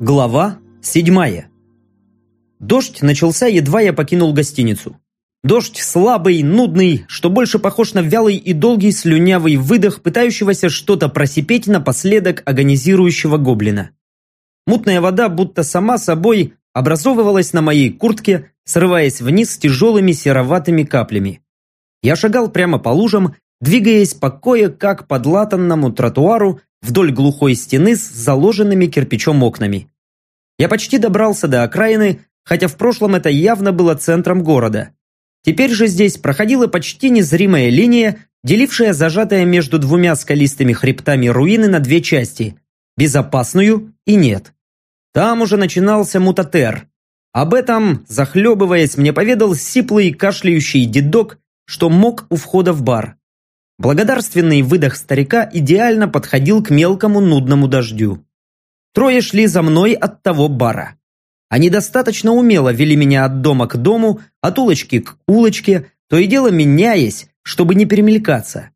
Глава седьмая Дождь начался, едва я покинул гостиницу. Дождь слабый, нудный, что больше похож на вялый и долгий слюнявый выдох, пытающегося что-то просипеть напоследок агонизирующего гоблина. Мутная вода будто сама собой образовывалась на моей куртке, срываясь вниз тяжелыми сероватыми каплями. Я шагал прямо по лужам, двигаясь по кое-как подлатанному тротуару вдоль глухой стены с заложенными кирпичом окнами. Я почти добрался до окраины, хотя в прошлом это явно было центром города. Теперь же здесь проходила почти незримая линия, делившая зажатая между двумя скалистыми хребтами руины на две части – безопасную и нет. Там уже начинался мутатер. Об этом, захлебываясь, мне поведал сиплый кашляющий дедок, что мог у входа в бар. Благодарственный выдох старика идеально подходил к мелкому нудному дождю. Трое шли за мной от того бара. Они достаточно умело вели меня от дома к дому, от улочки к улочке, то и дело меняясь, чтобы не перемелькаться.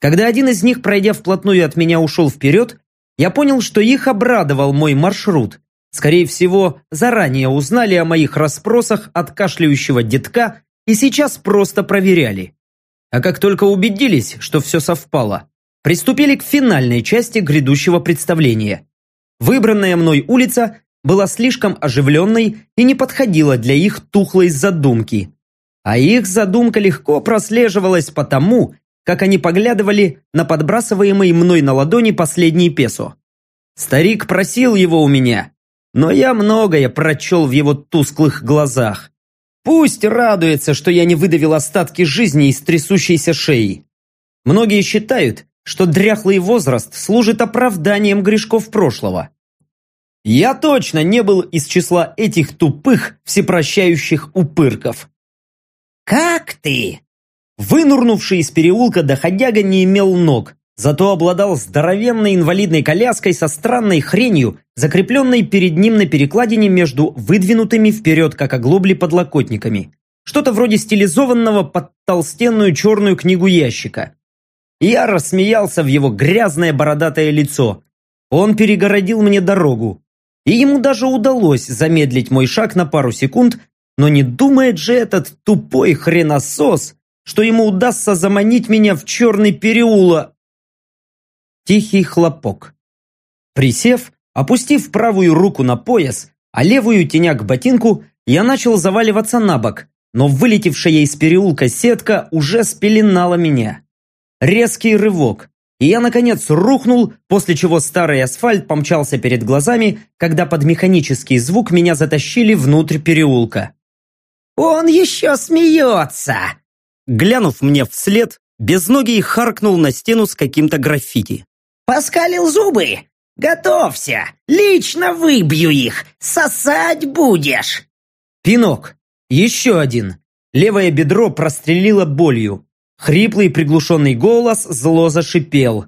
Когда один из них, пройдя вплотную от меня, ушел вперед, я понял, что их обрадовал мой маршрут. Скорее всего, заранее узнали о моих расспросах от кашляющего детка и сейчас просто проверяли. А как только убедились, что все совпало, приступили к финальной части грядущего представления. Выбранная мной улица была слишком оживленной и не подходила для их тухлой задумки. А их задумка легко прослеживалась потому, как они поглядывали на подбрасываемый мной на ладони последний песо. Старик просил его у меня, но я многое прочел в его тусклых глазах. Пусть радуется, что я не выдавил остатки жизни из трясущейся шеи. Многие считают, что дряхлый возраст служит оправданием грешков прошлого. Я точно не был из числа этих тупых, всепрощающих упырков. «Как ты?» Вынурнувший из переулка доходяга не имел ног, зато обладал здоровенной инвалидной коляской со странной хренью, закрепленной перед ним на перекладине между выдвинутыми вперед, как оглобли, подлокотниками. Что-то вроде стилизованного под толстенную черную книгу ящика. Я рассмеялся в его грязное бородатое лицо. Он перегородил мне дорогу. И ему даже удалось замедлить мой шаг на пару секунд, но не думает же этот тупой хреносос, что ему удастся заманить меня в черный переулок. Тихий хлопок. Присев, опустив правую руку на пояс, а левую теня к ботинку, я начал заваливаться на бок, но вылетевшая из переулка сетка уже спеленала меня. Резкий рывок, и я, наконец, рухнул, после чего старый асфальт помчался перед глазами, когда под механический звук меня затащили внутрь переулка. «Он еще смеется!» Глянув мне вслед, безногий харкнул на стену с каким-то граффити. Поскалил зубы? Готовься! Лично выбью их! Сосать будешь!» Пинок. Еще один. Левое бедро прострелило болью. Хриплый приглушенный голос зло зашипел.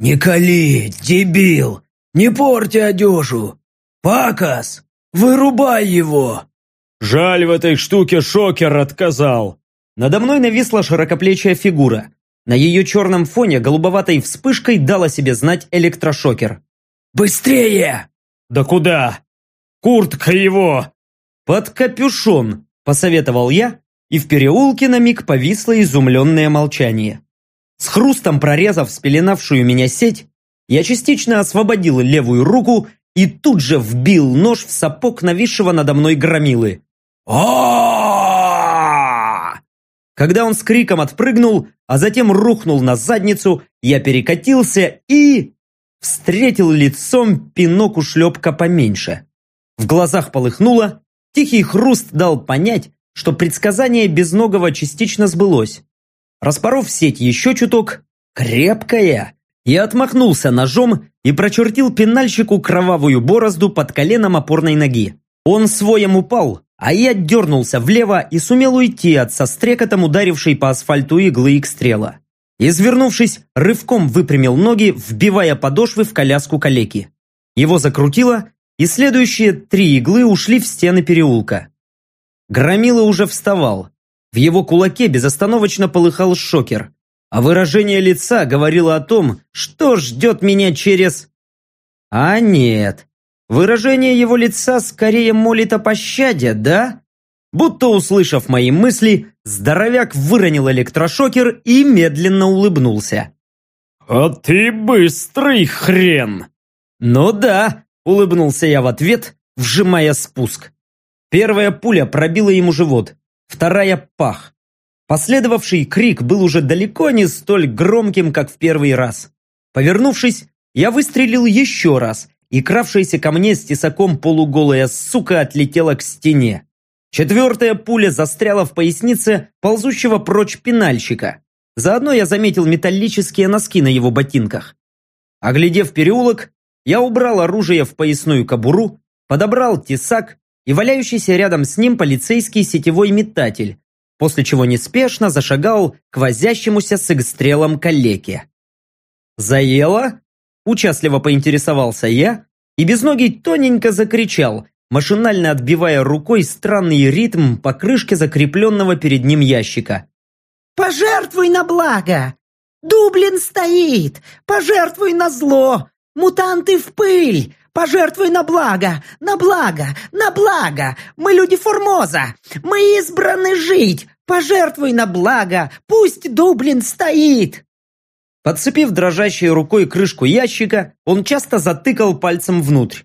«Не кали, дебил! Не порти одежу! Пакас, вырубай его!» «Жаль, в этой штуке шокер отказал!» Надо мной нависла широкоплечья фигура. На ее черном фоне голубоватой вспышкой дала себе знать электрошокер. «Быстрее!» «Да куда?» «Куртка его!» «Под капюшон!» – посоветовал я, и в переулке на миг повисло изумленное молчание. С хрустом прорезав спеленавшую меня сеть, я частично освободил левую руку и тут же вбил нож в сапог нависшего надо мной громилы. а Когда он с криком отпрыгнул, а затем рухнул на задницу, я перекатился и... Встретил лицом пинок ушлепка поменьше. В глазах полыхнуло, тихий хруст дал понять, что предсказание безногого частично сбылось. Распоров сеть еще чуток, крепкая, я отмахнулся ножом и прочертил пенальщику кровавую борозду под коленом опорной ноги. Он своем упал, а я дернулся влево и сумел уйти от со стрекотом ударившей по асфальту иглы икстрела. Извернувшись, рывком выпрямил ноги, вбивая подошвы в коляску калеки. Его закрутило, и следующие три иглы ушли в стены переулка. Громила уже вставал. В его кулаке безостановочно полыхал шокер, а выражение лица говорило о том, что ждет меня через... А нет, выражение его лица скорее молит о пощаде, да? Будто услышав мои мысли, здоровяк выронил электрошокер и медленно улыбнулся. «А ты быстрый хрен!» «Ну да», — улыбнулся я в ответ, вжимая спуск. Первая пуля пробила ему живот, вторая – пах. Последовавший крик был уже далеко не столь громким, как в первый раз. Повернувшись, я выстрелил еще раз, и кравшаяся ко мне с тесаком полуголая сука отлетела к стене. Четвертая пуля застряла в пояснице ползущего прочь пенальщика. Заодно я заметил металлические носки на его ботинках. Оглядев переулок, я убрал оружие в поясную кобуру, подобрал тесак и валяющийся рядом с ним полицейский сетевой метатель, после чего неспешно зашагал к возящемуся с экстрелом калеке. «Заело?» – участливо поинтересовался я, и безногий тоненько закричал, машинально отбивая рукой странный ритм по крышке закрепленного перед ним ящика. «Пожертвуй на благо! Дублин стоит! Пожертвуй на зло! Мутанты в пыль! Пожертвуй на благо! На благо! На благо! Мы люди Формоза! Мы избраны жить! Пожертвуй на благо! Пусть Дублин стоит!» Подцепив дрожащей рукой крышку ящика, он часто затыкал пальцем внутрь.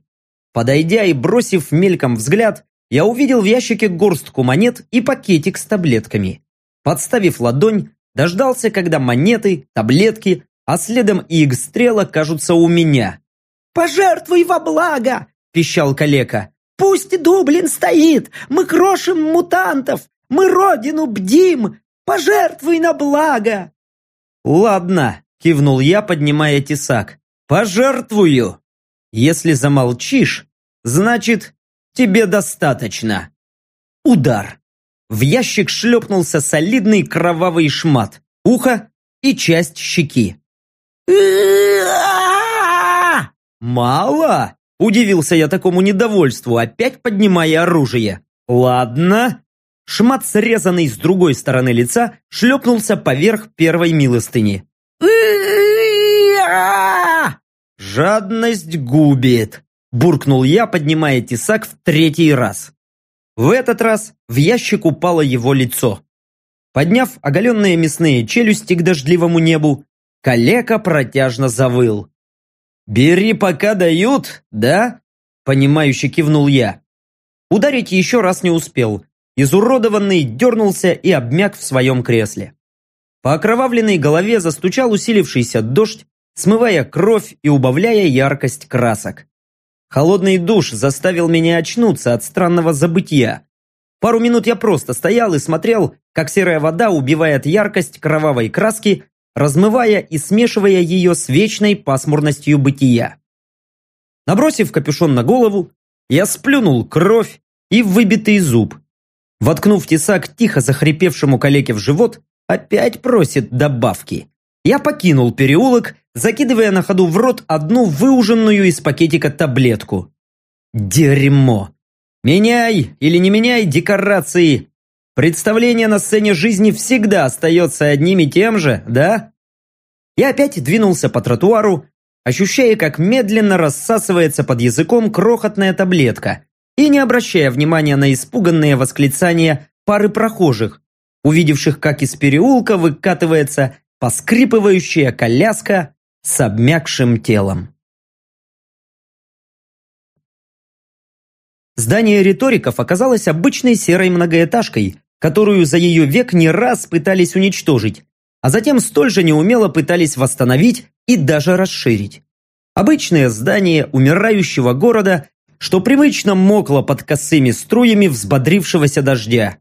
Подойдя и бросив мельком взгляд, я увидел в ящике горстку монет и пакетик с таблетками. Подставив ладонь, дождался, когда монеты, таблетки, а следом и игстрел окажутся у меня. «Пожертвуй во благо!» – пищал калека. «Пусть Дублин стоит! Мы крошим мутантов! Мы родину бдим! Пожертвуй на благо!» «Ладно», – кивнул я, поднимая тесак. «Пожертвую!» Если замолчишь, значит, тебе достаточно. Удар. В ящик шлепнулся солидный кровавый шмат, ухо и часть щеки. «Мало?» – удивился я такому недовольству, опять поднимая оружие. «Ладно». Шмат, срезанный с другой стороны лица, шлепнулся поверх первой милостыни. «Жадность губит!» – буркнул я, поднимая тесак в третий раз. В этот раз в ящик упало его лицо. Подняв оголенные мясные челюсти к дождливому небу, калека протяжно завыл. «Бери, пока дают, да?» – понимающе кивнул я. Ударить еще раз не успел. Изуродованный дернулся и обмяк в своем кресле. По окровавленной голове застучал усилившийся дождь, смывая кровь и убавляя яркость красок. Холодный душ заставил меня очнуться от странного забытия. Пару минут я просто стоял и смотрел, как серая вода убивает яркость кровавой краски, размывая и смешивая ее с вечной пасмурностью бытия. Набросив капюшон на голову, я сплюнул кровь и выбитый зуб. Воткнув тесак тихо захрипевшему калеке в живот, опять просит добавки. Я покинул переулок закидывая на ходу в рот одну выуженную из пакетика таблетку. Дерьмо! Меняй или не меняй декорации. Представление на сцене жизни всегда остается одним и тем же, да? Я опять двинулся по тротуару, ощущая, как медленно рассасывается под языком крохотная таблетка и не обращая внимания на испуганные восклицания пары прохожих, увидевших, как из переулка выкатывается поскрипывающая коляска с обмякшим телом. Здание риториков оказалось обычной серой многоэтажкой, которую за ее век не раз пытались уничтожить, а затем столь же неумело пытались восстановить и даже расширить. Обычное здание умирающего города, что привычно мокло под косыми струями взбодрившегося дождя.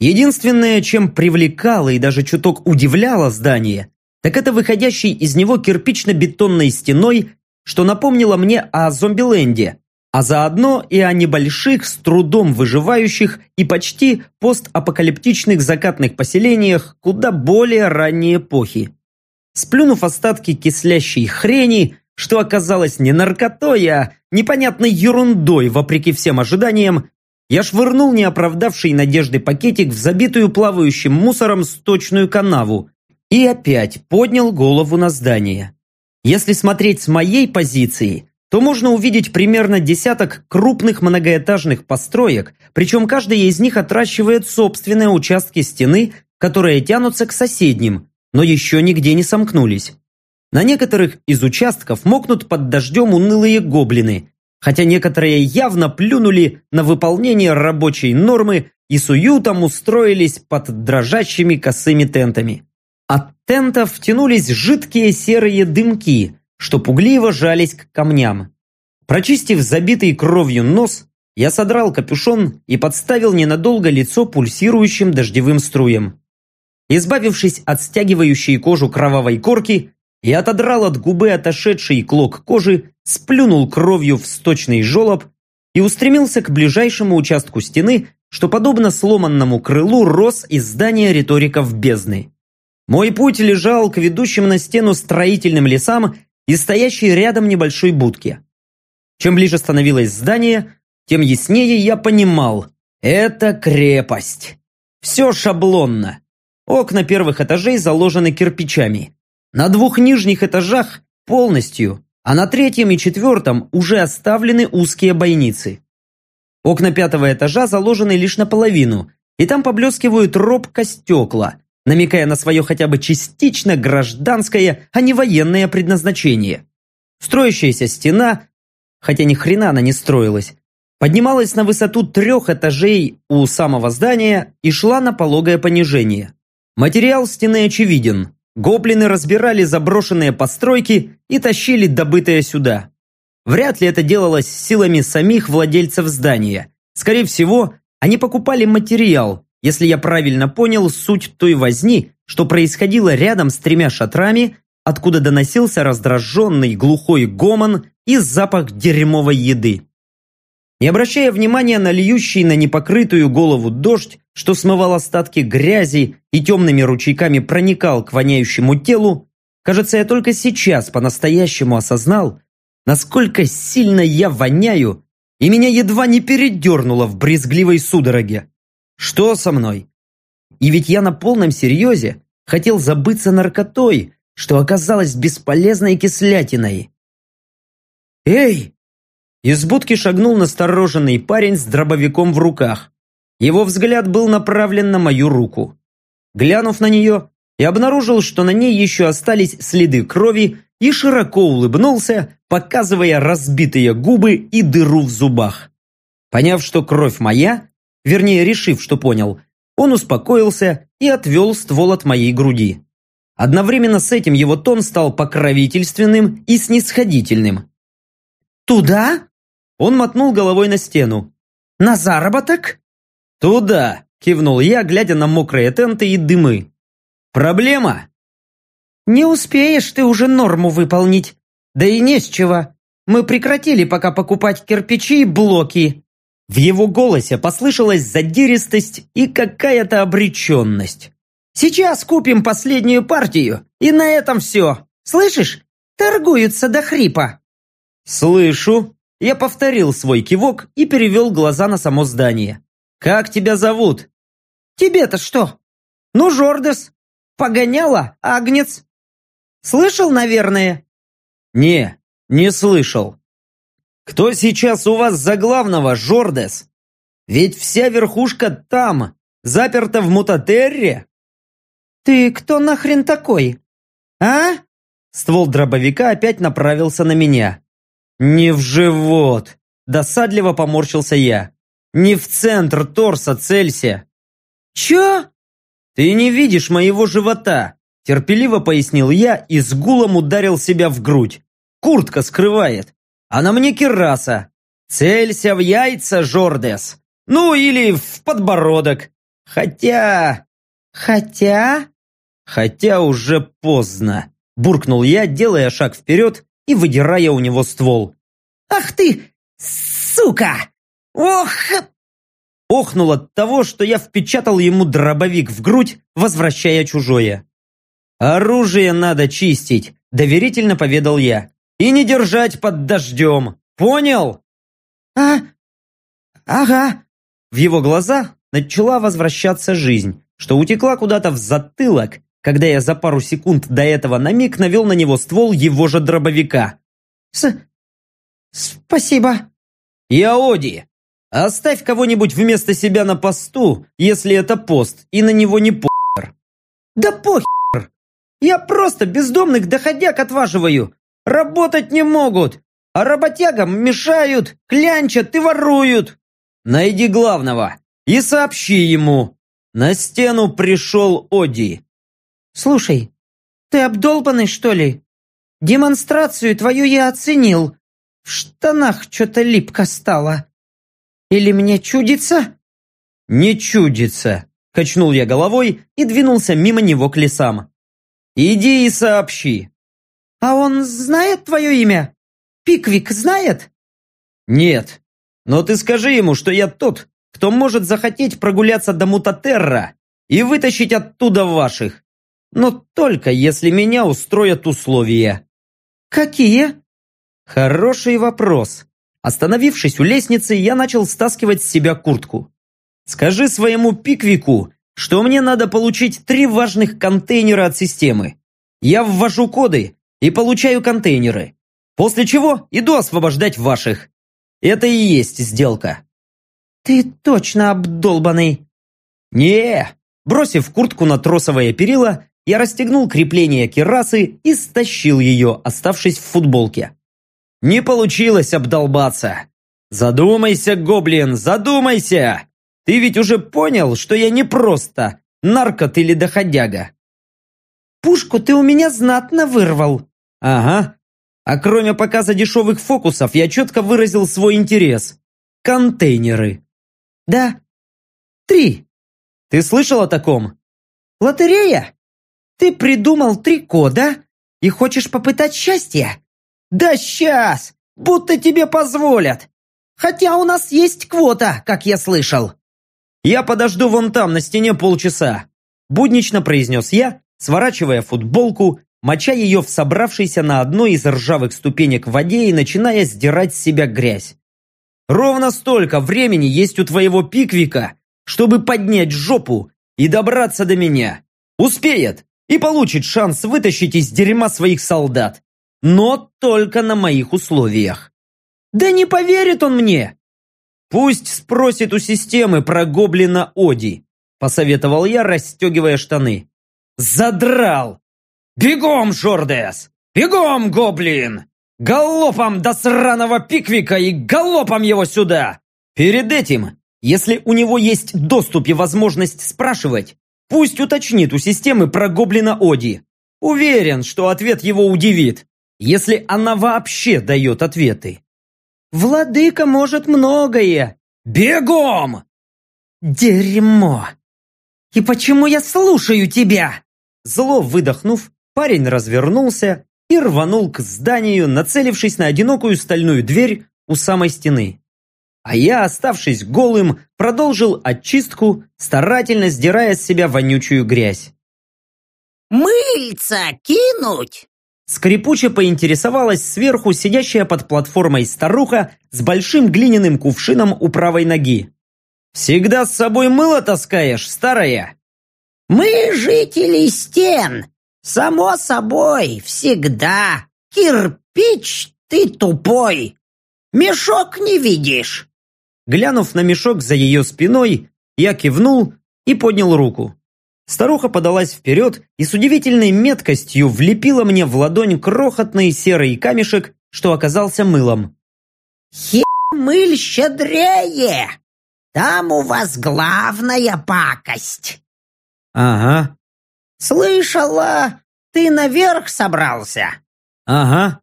Единственное, чем привлекало и даже чуток удивляло здание, так это выходящий из него кирпично-бетонной стеной, что напомнило мне о Зомбиленде, а заодно и о небольших, с трудом выживающих и почти постапокалиптичных закатных поселениях куда более ранней эпохи. Сплюнув остатки кислящей хрени, что оказалось не наркотой, а непонятной ерундой, вопреки всем ожиданиям, я швырнул неоправдавший надежды пакетик в забитую плавающим мусором сточную канаву и опять поднял голову на здание. Если смотреть с моей позиции, то можно увидеть примерно десяток крупных многоэтажных построек, причем каждая из них отращивает собственные участки стены, которые тянутся к соседним, но еще нигде не сомкнулись. На некоторых из участков мокнут под дождем унылые гоблины, хотя некоторые явно плюнули на выполнение рабочей нормы и с уютом устроились под дрожащими косыми тентами. От тентов тянулись жидкие серые дымки, что пугливо жались к камням. Прочистив забитый кровью нос, я содрал капюшон и подставил ненадолго лицо пульсирующим дождевым струям. Избавившись от стягивающей кожу кровавой корки, я отодрал от губы отошедший клок кожи, сплюнул кровью в сточный желоб и устремился к ближайшему участку стены, что, подобно сломанному крылу, рос из здания риториков бездны. Мой путь лежал к ведущим на стену строительным лесам и стоящей рядом небольшой будке. Чем ближе становилось здание, тем яснее я понимал – это крепость. Все шаблонно. Окна первых этажей заложены кирпичами. На двух нижних этажах полностью, а на третьем и четвертом уже оставлены узкие бойницы. Окна пятого этажа заложены лишь наполовину, и там поблескивают робко стекла – намекая на свое хотя бы частично гражданское, а не военное предназначение. Строящаяся стена, хотя ни хрена она не строилась, поднималась на высоту трех этажей у самого здания и шла на пологое понижение. Материал стены очевиден. Гоблины разбирали заброшенные постройки и тащили добытое сюда. Вряд ли это делалось силами самих владельцев здания. Скорее всего, они покупали материал, если я правильно понял суть той возни, что происходило рядом с тремя шатрами, откуда доносился раздраженный глухой гомон и запах дерьмовой еды. Не обращая внимания на льющий на непокрытую голову дождь, что смывал остатки грязи и темными ручейками проникал к воняющему телу, кажется, я только сейчас по-настоящему осознал, насколько сильно я воняю, и меня едва не передернуло в брезгливой судороге. Что со мной? И ведь я на полном серьезе хотел забыться наркотой, что оказалось бесполезной кислятиной. «Эй!» Из будки шагнул настороженный парень с дробовиком в руках. Его взгляд был направлен на мою руку. Глянув на нее, я обнаружил, что на ней еще остались следы крови и широко улыбнулся, показывая разбитые губы и дыру в зубах. Поняв, что кровь моя, вернее решив, что понял, он успокоился и отвел ствол от моей груди. Одновременно с этим его тон стал покровительственным и снисходительным. «Туда?» Он мотнул головой на стену. «На заработок?» «Туда!» – кивнул я, глядя на мокрые тенты и дымы. «Проблема?» «Не успеешь ты уже норму выполнить. Да и не с чего. Мы прекратили пока покупать кирпичи и блоки. В его голосе послышалась задиристость и какая-то обреченность. «Сейчас купим последнюю партию, и на этом все. Слышишь? Торгуются до хрипа». «Слышу». Я повторил свой кивок и перевел глаза на само здание. «Как тебя зовут?» «Тебе-то что?» «Ну, Жордес. Погоняла, Агнец. Слышал, наверное?» «Не, не слышал. Кто сейчас у вас за главного, Жордес? Ведь вся верхушка там, заперта в мутатерре. Ты кто нахрен такой? А? Ствол дробовика опять направился на меня. Не в живот. Досадливо поморщился я. Не в центр торса целься. Чё? Ты не видишь моего живота, терпеливо пояснил я и с гулом ударил себя в грудь. Куртка скрывает а на мне кираса. Целься в яйца, Жордес. Ну, или в подбородок. Хотя... Хотя... Хотя уже поздно. Буркнул я, делая шаг вперед и выдирая у него ствол. «Ах ты, сука! Ох!» Охнул от того, что я впечатал ему дробовик в грудь, возвращая чужое. «Оружие надо чистить», — доверительно поведал я. И не держать под дождем. Понял? А? Ага. В его глаза начала возвращаться жизнь, что утекла куда-то в затылок, когда я за пару секунд до этого на миг навел на него ствол его же дробовика. С... Спасибо. И Аоди, оставь кого-нибудь вместо себя на посту, если это пост, и на него не похер. Да похер. Я просто бездомных доходяг отваживаю. Работать не могут, а работягам мешают, клянчат и воруют. Найди главного и сообщи ему. На стену пришел Оди. Слушай, ты обдолбанный, что ли? Демонстрацию твою я оценил. В штанах что-то липко стало. Или мне чудится? Не чудится, качнул я головой и двинулся мимо него к лесам. Иди и сообщи. А он знает твое имя? Пиквик знает? Нет. Но ты скажи ему, что я тот, кто может захотеть прогуляться до Мутатерра и вытащить оттуда ваших. Но только если меня устроят условия. Какие? Хороший вопрос. Остановившись у лестницы, я начал стаскивать с себя куртку. Скажи своему пиквику, что мне надо получить три важных контейнера от системы. Я ввожу коды и получаю контейнеры. После чего иду освобождать ваших. Это и есть сделка. Ты точно обдолбанный. Не, бросив куртку на тросовое перила, я расстегнул крепление керасы и стащил ее, оставшись в футболке. Не получилось обдолбаться. Задумайся, гоблин, задумайся! Ты ведь уже понял, что я не просто наркот или доходяга. Пушку ты у меня знатно вырвал. Ага. А кроме показа дешевых фокусов, я четко выразил свой интерес. Контейнеры. Да. Три. Ты слышал о таком? Лотерея? Ты придумал три кода и хочешь попытать счастье? Да сейчас! Будто тебе позволят! Хотя у нас есть квота, как я слышал. Я подожду вон там, на стене полчаса. Буднично произнес я, сворачивая футболку, моча ее в собравшейся на одной из ржавых ступенек в воде и начиная сдирать с себя грязь. Ровно столько времени есть у твоего пиквика, чтобы поднять жопу и добраться до меня. Успеет и получит шанс вытащить из дерьма своих солдат но только на моих условиях. Да не поверит он мне. Пусть спросит у системы про гоблина Оди, посоветовал я, расстегивая штаны. Задрал! Бегом, Шордес! Бегом, гоблин! Галопом до сраного пиквика и галопом его сюда! Перед этим, если у него есть доступ и возможность спрашивать, пусть уточнит у системы про гоблина Оди. Уверен, что ответ его удивит если она вообще дает ответы. Владыка может многое. Бегом! Дерьмо! И почему я слушаю тебя? Зло выдохнув, парень развернулся и рванул к зданию, нацелившись на одинокую стальную дверь у самой стены. А я, оставшись голым, продолжил очистку, старательно сдирая с себя вонючую грязь. «Мыльца кинуть!» Скрипуче поинтересовалась сверху сидящая под платформой старуха с большим глиняным кувшином у правой ноги. «Всегда с собой мыло таскаешь, старая?» «Мы жители стен. Само собой, всегда. Кирпич, ты тупой. Мешок не видишь?» Глянув на мешок за ее спиной, я кивнул и поднял руку. Старуха подалась вперед и с удивительной меткостью влепила мне в ладонь крохотный серый камешек, что оказался мылом. «Хе мыль щедрее! Там у вас главная пакость!» «Ага». «Слышала, ты наверх собрался?» «Ага».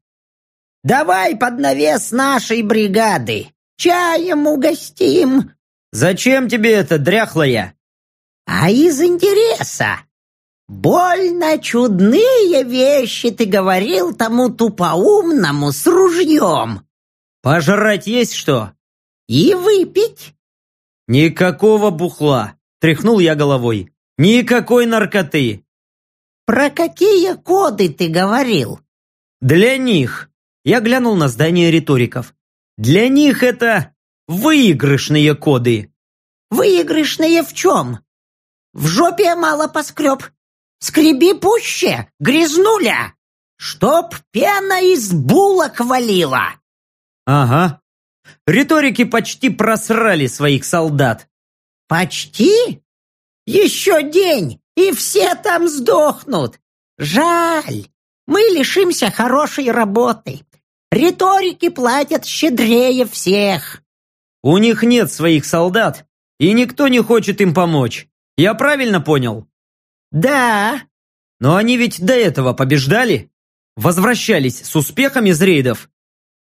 «Давай под навес нашей бригады, чаем угостим!» «Зачем тебе это, дряхлая?» а из интереса. Больно чудные вещи ты говорил тому тупоумному с ружьем. Пожрать есть что? И выпить. Никакого бухла, тряхнул я головой. Никакой наркоты. Про какие коды ты говорил? Для них. я глянул на здание риториков. Для них это выигрышные коды. Выигрышные в чем? В жопе мало поскреб. Скреби пуще, грязнуля. Чтоб пена из булок валила. Ага. Риторики почти просрали своих солдат. Почти? Еще день, и все там сдохнут. Жаль. Мы лишимся хорошей работы. Риторики платят щедрее всех. У них нет своих солдат, и никто не хочет им помочь. Я правильно понял? Да. Но они ведь до этого побеждали? Возвращались с успехами из рейдов?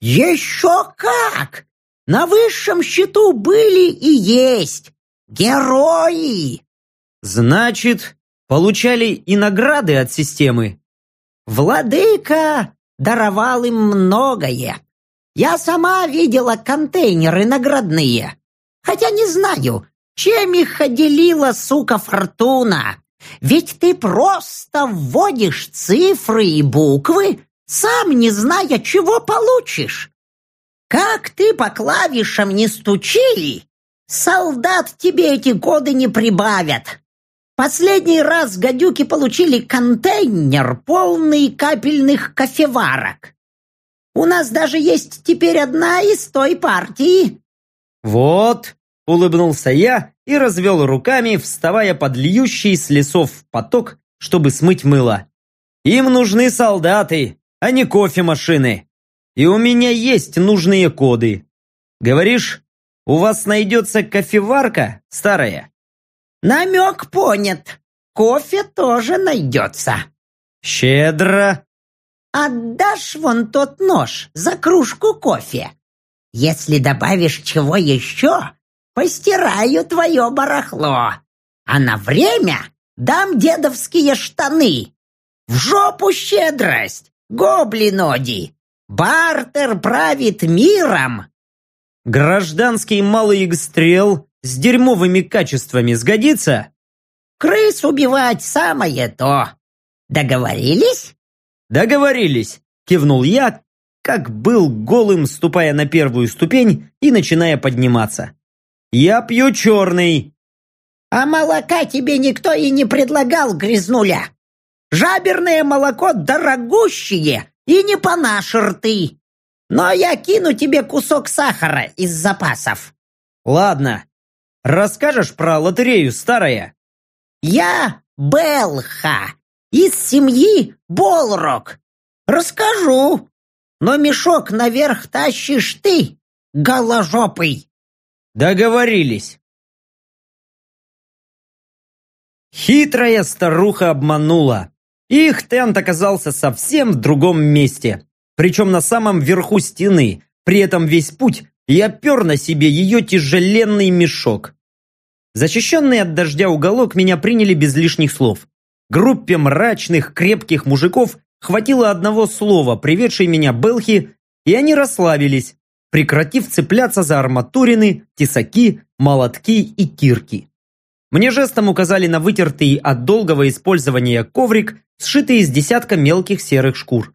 Еще как! На высшем счету были и есть. Герои! Значит, получали и награды от системы. Владыка даровал им многое. Я сама видела контейнеры наградные. Хотя не знаю, чем их отделила сука Фортуна. Ведь ты просто вводишь цифры и буквы, сам не зная, чего получишь. Как ты по клавишам не стучи, солдат тебе эти годы не прибавят. Последний раз гадюки получили контейнер, полный капельных кофеварок. У нас даже есть теперь одна из той партии. Вот, улыбнулся я и развел руками, вставая под льющий с лесов поток, чтобы смыть мыло. Им нужны солдаты, а не кофемашины. И у меня есть нужные коды. Говоришь, у вас найдется кофеварка старая? Намек понят. Кофе тоже найдется. Щедро. Отдашь вон тот нож за кружку кофе. Если добавишь чего еще, постираю твое барахло. А на время дам дедовские штаны. В жопу щедрость, гоблиноди. Бартер правит миром. Гражданский малый игстрел с дерьмовыми качествами сгодится? Крыс убивать самое то. Договорились? Договорились, кивнул я, как был голым, ступая на первую ступень и начиная подниматься. Я пью черный. А молока тебе никто и не предлагал, грязнуля. Жаберное молоко дорогущее и не по наши рты. Но я кину тебе кусок сахара из запасов. Ладно, Расскажешь про лотерею, старая?» «Я Белха, из семьи Болрок. Расскажу, но мешок наверх тащишь ты, голожопый». «Договорились». Хитрая старуха обманула. Их тент оказался совсем в другом месте, причем на самом верху стены. При этом весь путь я пер на себе ее тяжеленный мешок. Защищенный от дождя уголок меня приняли без лишних слов. Группе мрачных, крепких мужиков хватило одного слова, приведшей меня Белхи, и они расслабились, прекратив цепляться за арматурины, тесаки, молотки и кирки. Мне жестом указали на вытертый от долгого использования коврик, сшитый из десятка мелких серых шкур.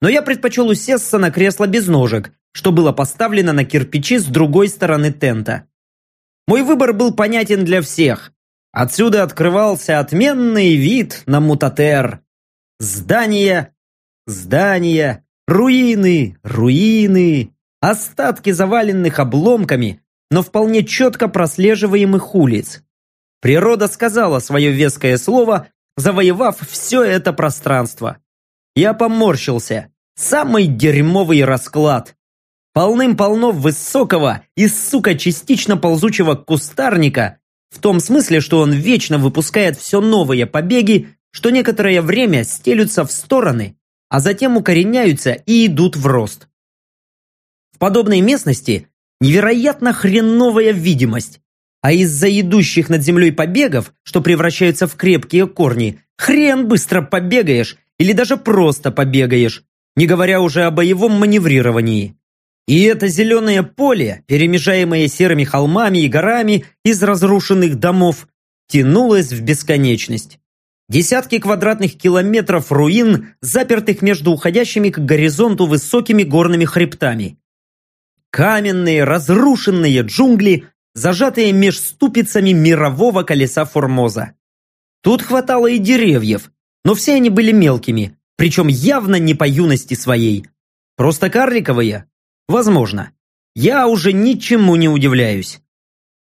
Но я предпочел усесться на кресло без ножек, что было поставлено на кирпичи с другой стороны тента. Мой выбор был понятен для всех. Отсюда открывался отменный вид на Мутатер. Здания, здания, руины, руины, остатки заваленных обломками, но вполне четко прослеживаемых улиц. Природа сказала свое веское слово, завоевав все это пространство. Я поморщился. Самый дерьмовый расклад. Полным-полно высокого и, сука, частично ползучего кустарника, в том смысле, что он вечно выпускает все новые побеги, что некоторое время стелются в стороны, а затем укореняются и идут в рост. В подобной местности невероятно хреновая видимость, а из-за идущих над землей побегов, что превращаются в крепкие корни, хрен быстро побегаешь или даже просто побегаешь, не говоря уже о боевом маневрировании. И это зеленое поле, перемежаемое серыми холмами и горами из разрушенных домов, тянулось в бесконечность. Десятки квадратных километров руин, запертых между уходящими к горизонту высокими горными хребтами. Каменные, разрушенные джунгли, зажатые меж ступицами мирового колеса Формоза. Тут хватало и деревьев, но все они были мелкими, причем явно не по юности своей. Просто карликовые? Возможно. Я уже ничему не удивляюсь.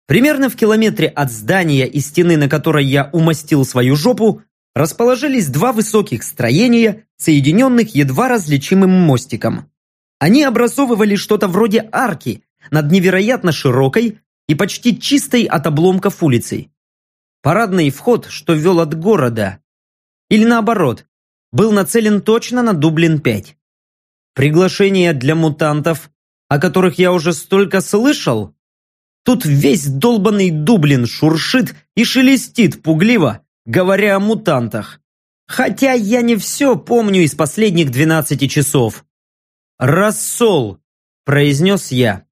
Примерно в километре от здания и стены, на которой я умастил свою жопу, расположились два высоких строения, соединенных едва различимым мостиком. Они образовывали что-то вроде арки над невероятно широкой и почти чистой от обломков улицей. Парадный вход, что вел от города, или наоборот, был нацелен точно на Дублин-5. Приглашение для мутантов, о которых я уже столько слышал? Тут весь долбанный Дублин шуршит и шелестит пугливо, говоря о мутантах. Хотя я не все помню из последних 12 часов. «Рассол!» – произнес я.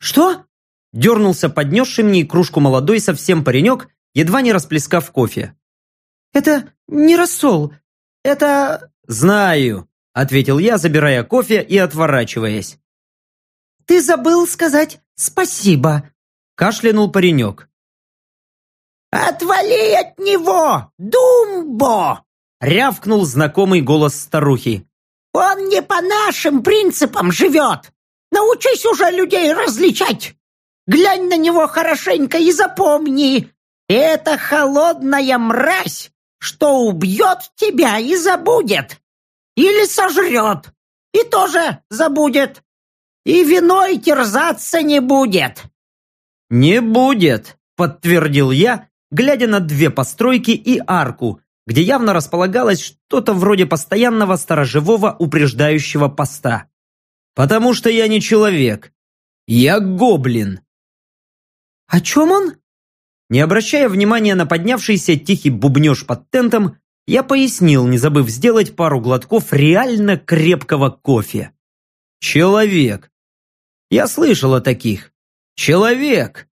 «Что?» – дернулся поднесший мне кружку молодой совсем паренек, едва не расплескав кофе. «Это не рассол. Это...» «Знаю», – ответил я, забирая кофе и отворачиваясь. «Ты забыл сказать спасибо», – кашлянул паренек. «Отвали от него, Думбо!» — рявкнул знакомый голос старухи. «Он не по нашим принципам живет! Научись уже людей различать! Глянь на него хорошенько и запомни! Это холодная мразь, что убьет тебя и забудет! Или сожрет, и тоже забудет! И виной терзаться не будет!» «Не будет!» — подтвердил я, глядя на две постройки и арку, где явно располагалось что-то вроде постоянного сторожевого упреждающего поста. «Потому что я не человек. Я гоблин». «О чем он?» Не обращая внимания на поднявшийся тихий бубнеж под тентом, я пояснил, не забыв сделать пару глотков реально крепкого кофе. «Человек. Я слышал о таких. Человек.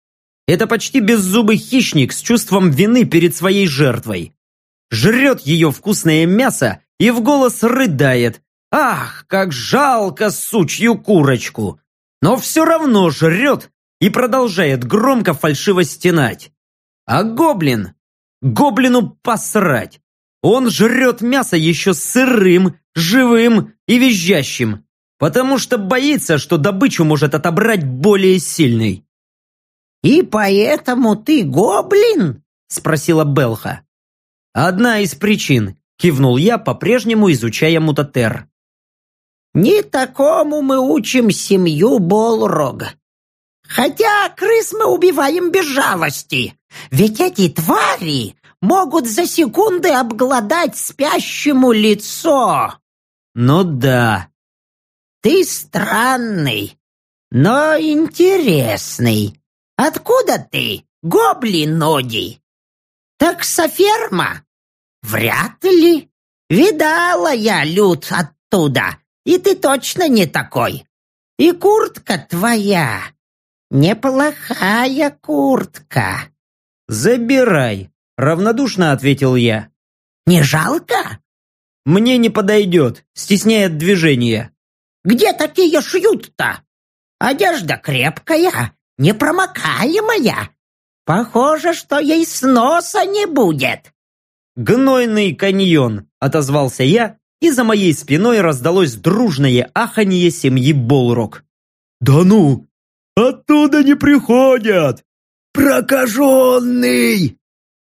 Это почти беззубый хищник с чувством вины перед своей жертвой. Жрет ее вкусное мясо и в голос рыдает. Ах, как жалко сучью курочку! Но все равно жрет и продолжает громко фальшиво стенать. А гоблин? Гоблину посрать. Он жрет мясо еще сырым, живым и визжащим, потому что боится, что добычу может отобрать более сильный. «И поэтому ты гоблин?» – спросила Белха. «Одна из причин», – кивнул я, по-прежнему изучая мутатер. «Не такому мы учим семью Болрога. Хотя крыс мы убиваем без жалости, ведь эти твари могут за секунды обглодать спящему лицо». «Ну да». «Ты странный, но интересный», Откуда ты, гоблиноди? Таксоферма? Вряд ли. Видала я люд оттуда, и ты точно не такой. И куртка твоя. Неплохая куртка. Забирай, равнодушно ответил я. Не жалко? Мне не подойдет, стесняет движение. Где такие шьют-то? Одежда крепкая, непромокаемая. Похоже, что ей сноса не будет. «Гнойный каньон», — отозвался я, и за моей спиной раздалось дружное аханье семьи Болрок. «Да ну! Оттуда не приходят! Прокаженный!»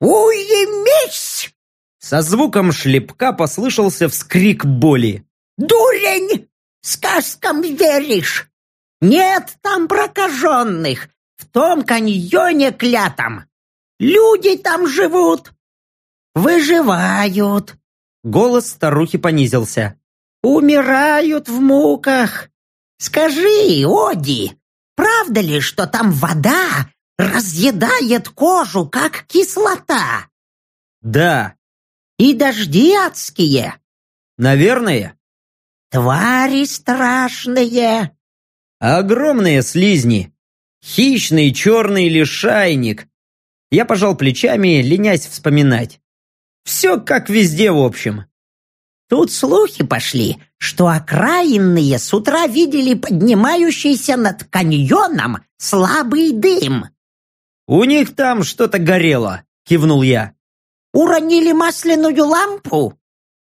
«Уймись!» Со звуком шлепка послышался вскрик боли. «Дурень! Сказкам веришь! Нет там прокаженных, в том каньоне клятом. Люди там живут, выживают. Голос старухи понизился. Умирают в муках. Скажи, Оди, правда ли, что там вода разъедает кожу, как кислота? Да. И дожди адские? Наверное. Твари страшные. Огромные слизни. Хищный черный лишайник. Я пожал плечами, ленясь вспоминать. Все как везде, в общем. Тут слухи пошли, что окраинные с утра видели поднимающийся над каньоном слабый дым. «У них там что-то горело», — кивнул я. «Уронили масляную лампу?»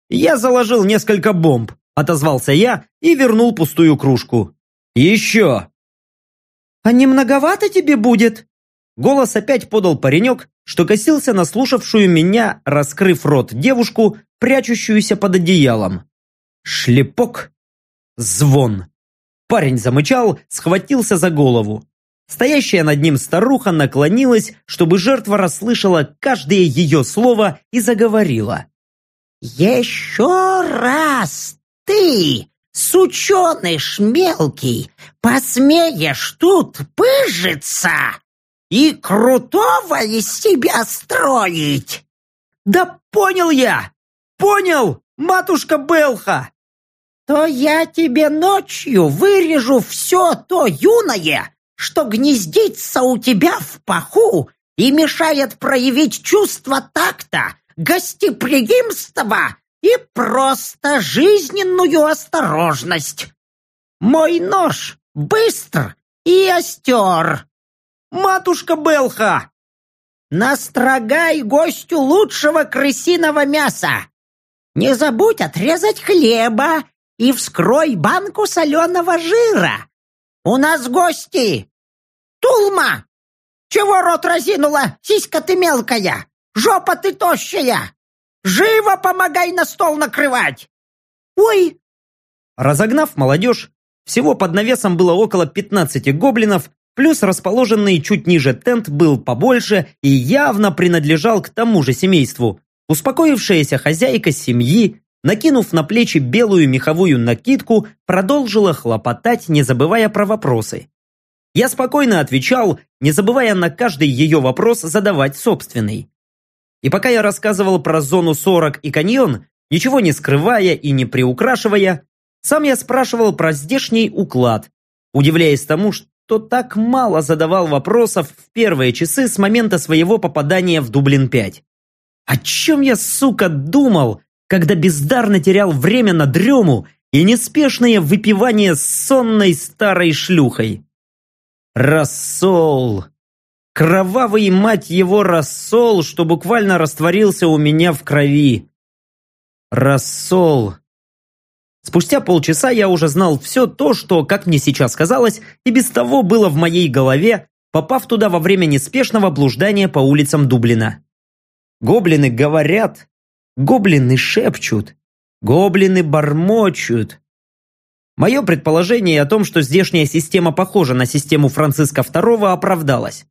«Я заложил несколько бомб», — отозвался я и вернул пустую кружку. «Еще!» «А не многовато тебе будет?» Голос опять подал паренек, что косился на слушавшую меня, раскрыв рот девушку, прячущуюся под одеялом. Шлепок. Звон. Парень замычал, схватился за голову. Стоящая над ним старуха наклонилась, чтобы жертва расслышала каждое ее слово и заговорила. «Еще раз ты, сученыш мелкий, посмеешь тут пыжиться и крутого из себя строить!» «Да понял я! Понял, матушка Белха!» «То я тебе ночью вырежу все то юное, что гнездится у тебя в паху и мешает проявить чувство такта, гостеприимства и просто жизненную осторожность. Мой нож быстр и остер. Матушка Белха! Настрогай гостю лучшего крысиного мяса. Не забудь отрезать хлеба и вскрой банку соленого жира. У нас гости. Тулма! Чего рот разинула, сиська ты мелкая? Жопа ты тощая! Живо помогай на стол накрывать! Ой!» Разогнав молодежь, всего под навесом было около 15 гоблинов, плюс расположенный чуть ниже тент был побольше и явно принадлежал к тому же семейству. Успокоившаяся хозяйка семьи, накинув на плечи белую меховую накидку, продолжила хлопотать, не забывая про вопросы. Я спокойно отвечал, не забывая на каждый ее вопрос задавать собственный. И пока я рассказывал про зону 40 и каньон, ничего не скрывая и не приукрашивая, сам я спрашивал про здешний уклад, удивляясь тому, что так мало задавал вопросов в первые часы с момента своего попадания в Дублин-5. О чем я, сука, думал, когда бездарно терял время на дрему и неспешное выпивание с сонной старой шлюхой? Рассол! Кровавый, мать его, рассол, что буквально растворился у меня в крови. Рассол. Спустя полчаса я уже знал все то, что, как мне сейчас казалось, и без того было в моей голове, попав туда во время неспешного блуждания по улицам Дублина. Гоблины говорят, гоблины шепчут, гоблины бормочут. Мое предположение о том, что здешняя система похожа на систему Франциска II, оправдалось.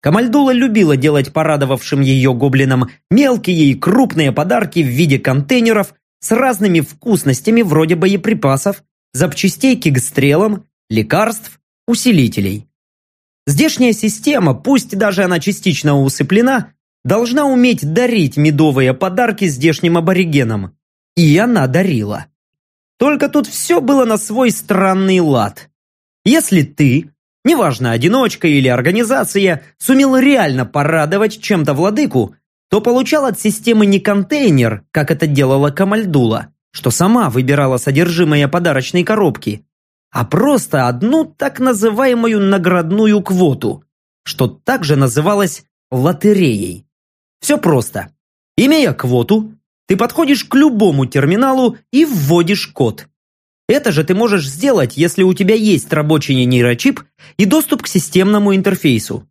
Камальдула любила делать порадовавшим ее гоблинам мелкие и крупные подарки в виде контейнеров с разными вкусностями вроде боеприпасов, запчастей к игстрелам, лекарств, усилителей. Здешняя система, пусть даже она частично усыплена, должна уметь дарить медовые подарки здешним аборигенам. И она дарила. Только тут все было на свой странный лад. Если ты неважно, одиночка или организация, сумел реально порадовать чем-то владыку, то получал от системы не контейнер, как это делала Камальдула, что сама выбирала содержимое подарочной коробки, а просто одну так называемую наградную квоту, что также называлось лотереей. Все просто. Имея квоту, ты подходишь к любому терминалу и вводишь код. Это же ты можешь сделать, если у тебя есть рабочий нейрочип и доступ к системному интерфейсу.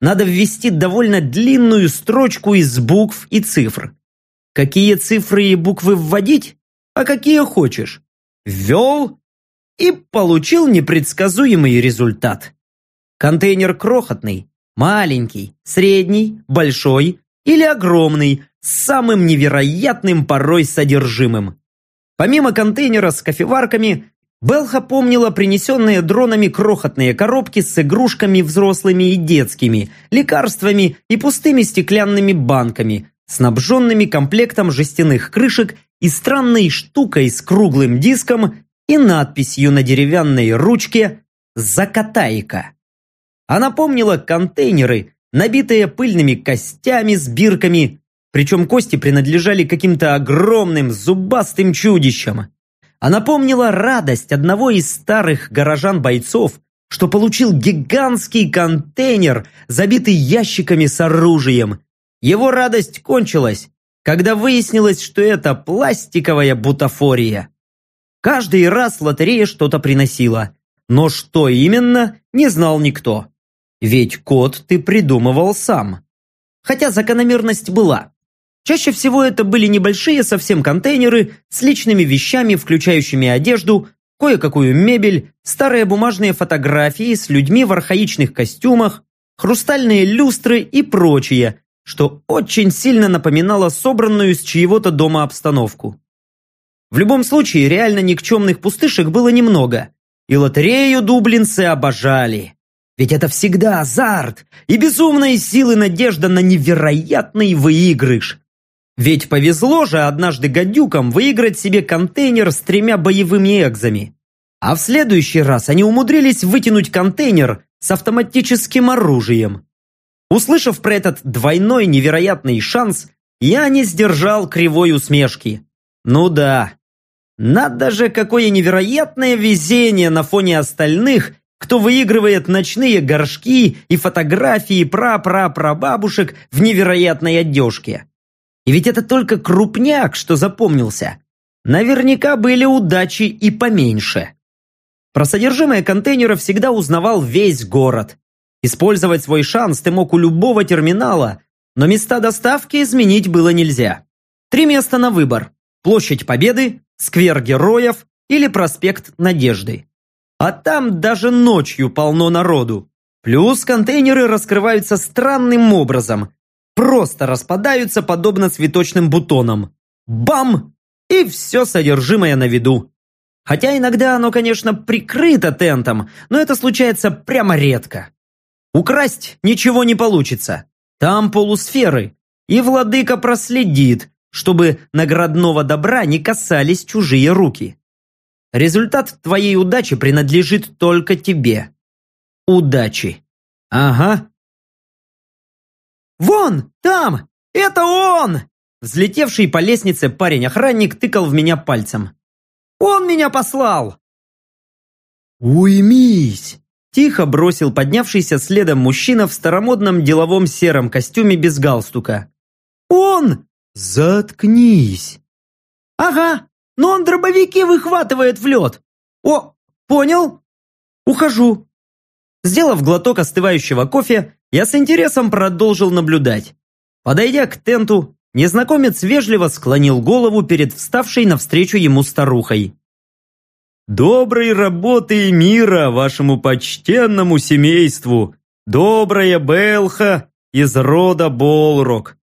Надо ввести довольно длинную строчку из букв и цифр. Какие цифры и буквы вводить? А какие хочешь. Ввел и получил непредсказуемый результат. Контейнер крохотный, маленький, средний, большой или огромный, с самым невероятным порой содержимым. Помимо контейнера с кофеварками, Белха помнила принесенные дронами крохотные коробки с игрушками взрослыми и детскими, лекарствами и пустыми стеклянными банками, снабженными комплектом жестяных крышек и странной штукой с круглым диском и надписью на деревянной ручке «Закатайка». Она помнила контейнеры, набитые пыльными костями с бирками, причем кости принадлежали каким-то огромным зубастым чудищам. А напомнила радость одного из старых горожан-бойцов, что получил гигантский контейнер, забитый ящиками с оружием. Его радость кончилась, когда выяснилось, что это пластиковая бутафория. Каждый раз лотерея что-то приносила, но что именно, не знал никто. Ведь код ты придумывал сам. Хотя закономерность была. Чаще всего это были небольшие совсем контейнеры с личными вещами, включающими одежду, кое-какую мебель, старые бумажные фотографии с людьми в архаичных костюмах, хрустальные люстры и прочее, что очень сильно напоминало собранную с чьего-то дома обстановку. В любом случае, реально никчемных пустышек было немного, и лотерею дублинцы обожали. Ведь это всегда азарт и безумные силы надежда на невероятный выигрыш. Ведь повезло же однажды гадюкам выиграть себе контейнер с тремя боевыми экзами. А в следующий раз они умудрились вытянуть контейнер с автоматическим оружием. Услышав про этот двойной невероятный шанс, я не сдержал кривой усмешки. Ну да, надо же, какое невероятное везение на фоне остальных, кто выигрывает ночные горшки и фотографии пра-пра-прабабушек в невероятной одежке. И ведь это только крупняк, что запомнился. Наверняка были удачи и поменьше. Про содержимое контейнера всегда узнавал весь город. Использовать свой шанс ты мог у любого терминала, но места доставки изменить было нельзя. Три места на выбор. Площадь Победы, Сквер Героев или Проспект Надежды. А там даже ночью полно народу. Плюс контейнеры раскрываются странным образом, просто распадаются подобно цветочным бутонам. Бам! И все содержимое на виду. Хотя иногда оно, конечно, прикрыто тентом, но это случается прямо редко. Украсть ничего не получится. Там полусферы, и владыка проследит, чтобы наградного добра не касались чужие руки. Результат твоей удачи принадлежит только тебе. Удачи. Ага, «Вон! Там! Это он!» Взлетевший по лестнице парень-охранник тыкал в меня пальцем. «Он меня послал!» «Уймись!» Тихо бросил поднявшийся следом мужчина в старомодном деловом сером костюме без галстука. «Он!» «Заткнись!» «Ага, но он дробовики выхватывает в лед!» «О, понял?» «Ухожу!» Сделав глоток остывающего кофе, я с интересом продолжил наблюдать. Подойдя к тенту, незнакомец вежливо склонил голову перед вставшей навстречу ему старухой. «Доброй работы и мира вашему почтенному семейству, добрая Белха из рода Болрок.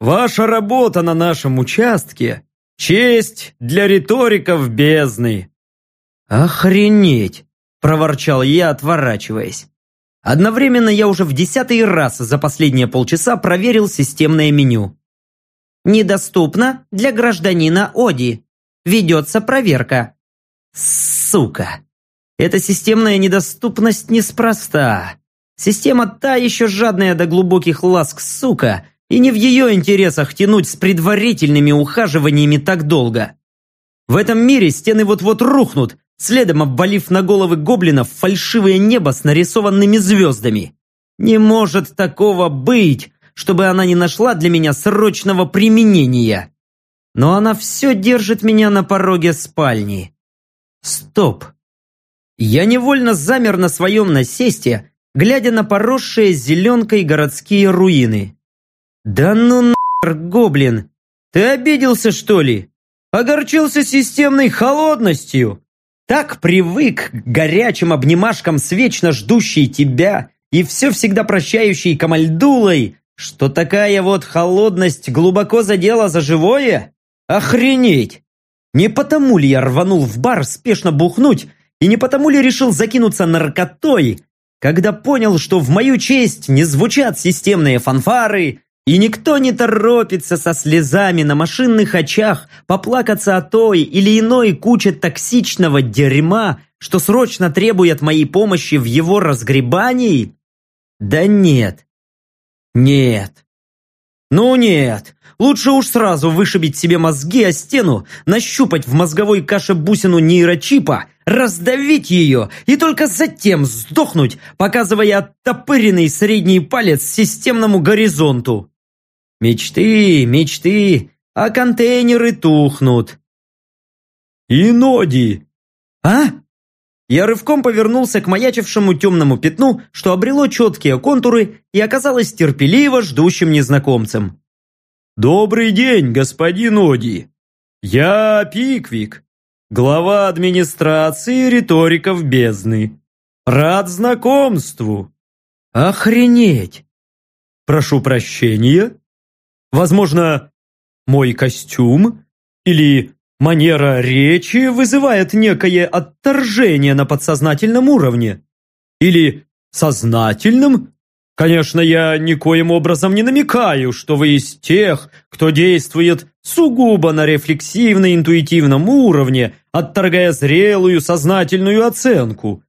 Ваша работа на нашем участке – честь для риториков бездны». «Охренеть!» – проворчал я, отворачиваясь. Одновременно я уже в десятый раз за последние полчаса проверил системное меню. Недоступно для гражданина Оди. Ведется проверка. Сука. Эта системная недоступность неспроста. Система та еще жадная до глубоких ласк, сука, и не в ее интересах тянуть с предварительными ухаживаниями так долго. В этом мире стены вот-вот рухнут, следом обвалив на головы гоблинов фальшивое небо с нарисованными звездами. Не может такого быть, чтобы она не нашла для меня срочного применения. Но она все держит меня на пороге спальни. Стоп. Я невольно замер на своем насесте, глядя на поросшие зеленкой городские руины. Да ну нахер, гоблин! Ты обиделся, что ли? Огорчился системной холодностью? Так привык к горячим обнимашкам с вечно ждущей тебя и все всегда прощающей Камальдулой, что такая вот холодность глубоко задела за живое? Охренеть! Не потому ли я рванул в бар спешно бухнуть, и не потому ли решил закинуться наркотой, когда понял, что в мою честь не звучат системные фанфары, и никто не торопится со слезами на машинных очах поплакаться о той или иной куче токсичного дерьма, что срочно требует моей помощи в его разгребании? Да нет. Нет. Ну нет, лучше уж сразу вышибить себе мозги о стену, нащупать в мозговой каше бусину нейрочипа, раздавить ее и только затем сдохнуть, показывая оттопыренный средний палец системному горизонту. Мечты, мечты, а контейнеры тухнут. И Ноди. А? Я рывком повернулся к маячившему темному пятну, что обрело четкие контуры и оказалось терпеливо ждущим незнакомцем. «Добрый день, господин Оди. Я Пиквик, глава администрации риториков бездны. Рад знакомству». «Охренеть!» «Прошу прощения. Возможно, мой костюм? Или Манера речи вызывает некое отторжение на подсознательном уровне. Или сознательном? Конечно, я никоим образом не намекаю, что вы из тех, кто действует сугубо на рефлексивно-интуитивном уровне, отторгая зрелую сознательную оценку.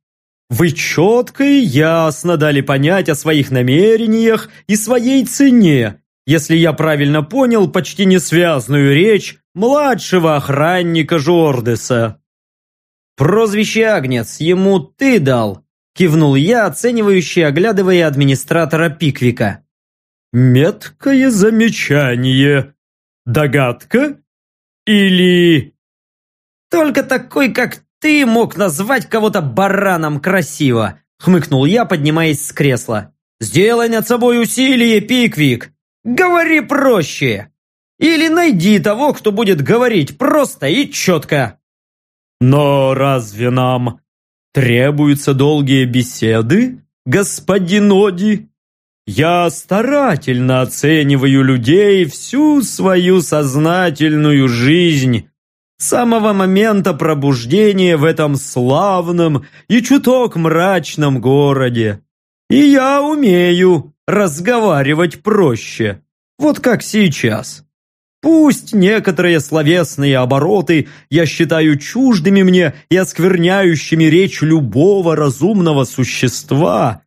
Вы четко и ясно дали понять о своих намерениях и своей цене, если я правильно понял почти несвязную речь младшего охранника Жордеса. «Прозвище Агнец ему ты дал», – кивнул я, оценивающий, оглядывая администратора Пиквика. «Меткое замечание. Догадка? Или...» «Только такой, как ты, мог назвать кого-то бараном красиво», – хмыкнул я, поднимаясь с кресла. «Сделай над собой усилие, Пиквик! Говори проще!» Или найди того, кто будет говорить просто и четко. Но разве нам требуются долгие беседы, господин Оди? Я старательно оцениваю людей всю свою сознательную жизнь, с самого момента пробуждения в этом славном и чуток мрачном городе. И я умею разговаривать проще, вот как сейчас. Пусть некоторые словесные обороты я считаю чуждыми мне и оскверняющими речь любого разумного существа,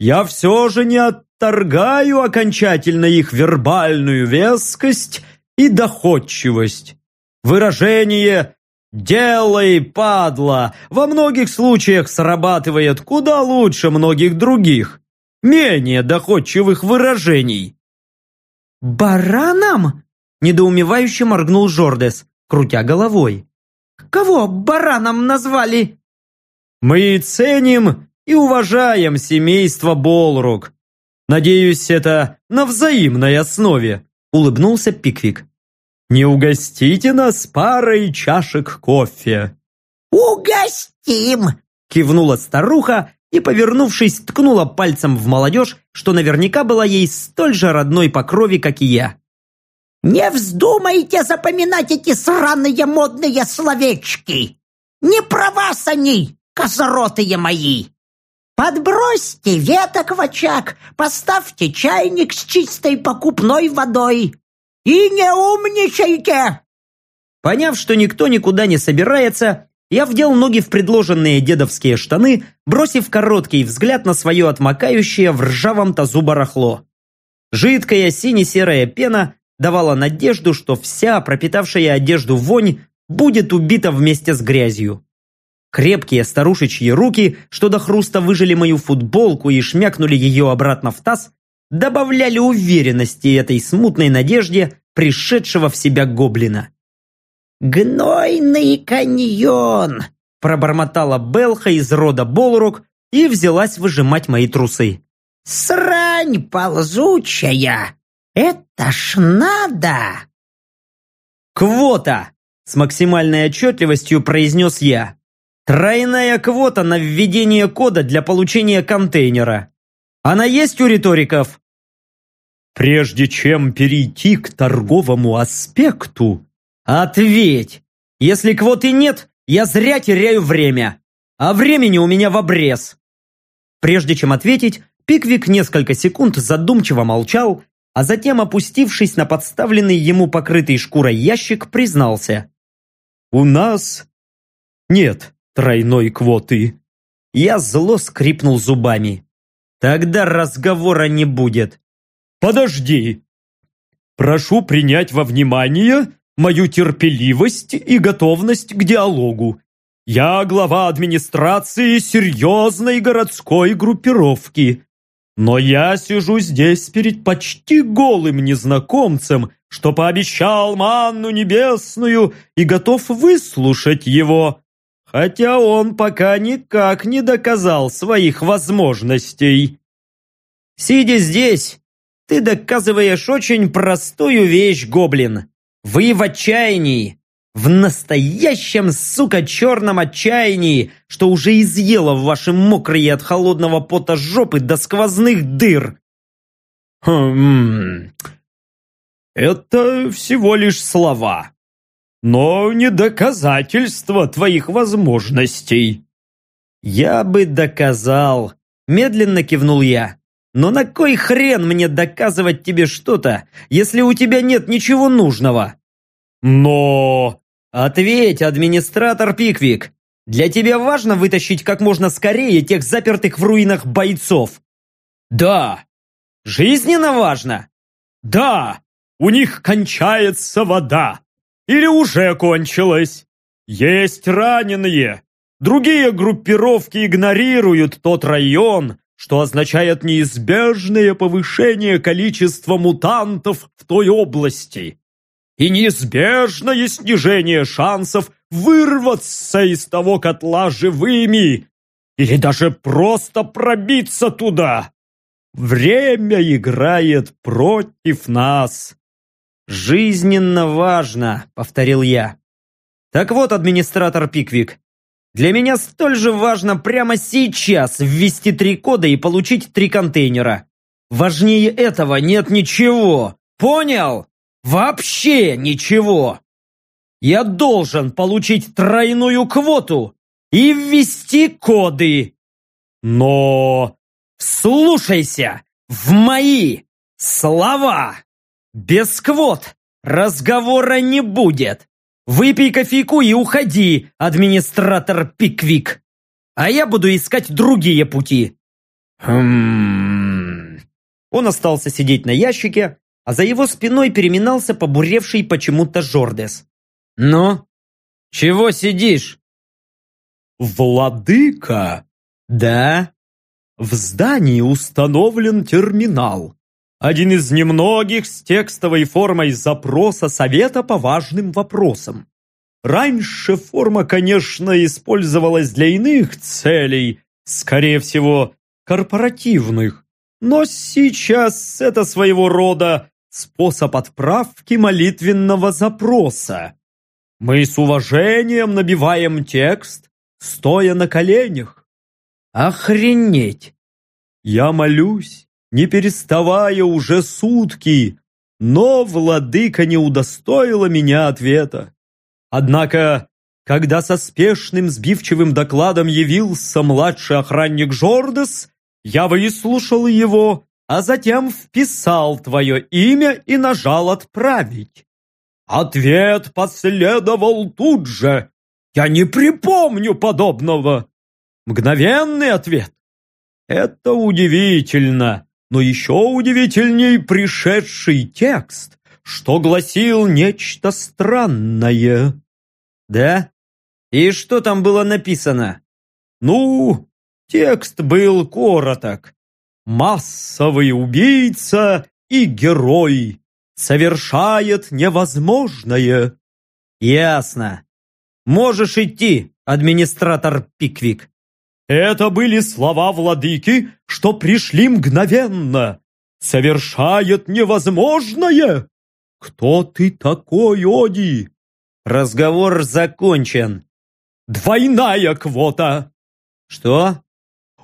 я все же не отторгаю окончательно их вербальную вескость и доходчивость. Выражение «делай, падла» во многих случаях срабатывает куда лучше многих других, менее доходчивых выражений. «Баранам?» Недоумевающе моргнул Жордес, крутя головой. «Кого бараном назвали?» «Мы ценим и уважаем семейство Болрук. Надеюсь, это на взаимной основе», улыбнулся Пиквик. «Не угостите нас парой чашек кофе?» «Угостим!» кивнула старуха и, повернувшись, ткнула пальцем в молодежь, что наверняка была ей столь же родной по крови, как и я. Не вздумайте запоминать эти сраные модные словечки. Не про вас они, косоротые мои. Подбросьте веток в очаг, поставьте чайник с чистой покупной водой. И не умничайте!» Поняв, что никто никуда не собирается, я вдел ноги в предложенные дедовские штаны, бросив короткий взгляд на свое отмокающее в ржавом тазу барахло. Жидкая сине-серая пена давала надежду, что вся пропитавшая одежду вонь будет убита вместе с грязью. Крепкие старушечьи руки, что до хруста выжили мою футболку и шмякнули ее обратно в таз, добавляли уверенности этой смутной надежде пришедшего в себя гоблина. «Гнойный каньон!» пробормотала Белха из рода Болрук и взялась выжимать мои трусы. «Срань ползучая! «Это ж надо!» «Квота!» – с максимальной отчетливостью произнес я. «Тройная квота на введение кода для получения контейнера. Она есть у риториков?» «Прежде чем перейти к торговому аспекту...» «Ответь! Если квоты нет, я зря теряю время, а времени у меня в обрез!» Прежде чем ответить, Пиквик несколько секунд задумчиво молчал, а затем, опустившись на подставленный ему покрытый шкурой ящик, признался. «У нас нет тройной квоты». Я зло скрипнул зубами. «Тогда разговора не будет». «Подожди!» Прошу принять во внимание мою терпеливость и готовность к диалогу. Я глава администрации серьезной городской группировки. Но я сижу здесь перед почти голым незнакомцем, что пообещал манну небесную и готов выслушать его, хотя он пока никак не доказал своих возможностей. Сидя здесь, ты доказываешь очень простую вещь, гоблин. Вы в отчаянии. В настоящем, сука, черном отчаянии, что уже изъело в ваши мокрые от холодного пота жопы до сквозных дыр. Хм... Это всего лишь слова, но не доказательство твоих возможностей. Я бы доказал, медленно кивнул я. Но на кой хрен мне доказывать тебе что-то, если у тебя нет ничего нужного? Но... Ответь, администратор Пиквик. Для тебя важно вытащить как можно скорее тех запертых в руинах бойцов? Да. Жизненно важно? Да. У них кончается вода. Или уже кончилась. Есть раненые. Другие группировки игнорируют тот район, что означает неизбежное повышение количества мутантов в той области и неизбежное снижение шансов вырваться из того котла живыми или даже просто пробиться туда. Время играет против нас. «Жизненно важно», — повторил я. «Так вот, администратор Пиквик, для меня столь же важно прямо сейчас ввести три кода и получить три контейнера. Важнее этого нет ничего. Понял? Вообще ничего. Я должен получить тройную квоту и ввести коды. Но слушайся в мои слова. Без квот разговора не будет. Выпей кофейку и уходи, администратор Пиквик. А я буду искать другие пути. Хм. Он остался сидеть на ящике, а за его спиной переминался побуревший почему-то Жордес. «Ну? Чего сидишь?» «Владыка!» «Да?» «В здании установлен терминал. Один из немногих с текстовой формой запроса совета по важным вопросам. Раньше форма, конечно, использовалась для иных целей, скорее всего, корпоративных, но сейчас это своего рода способ отправки молитвенного запроса. Мы с уважением набиваем текст, стоя на коленях. Охренеть! Я молюсь, не переставая уже сутки, но владыка не удостоила меня ответа. Однако, когда со спешным сбивчивым докладом явился младший охранник Жордес, я выслушал его, а затем вписал твое имя и нажал «Отправить». Ответ последовал тут же. Я не припомню подобного. Мгновенный ответ. Это удивительно но еще удивительней пришедший текст, что гласил нечто странное. Да? И что там было написано? Ну, текст был короток. Массовый убийца и герой совершает невозможное. Ясно. Можешь идти, администратор Пиквик. Это были слова владыки, что пришли мгновенно. Совершает невозможное. Кто ты такой, Оди? Разговор закончен. Двойная квота. Что?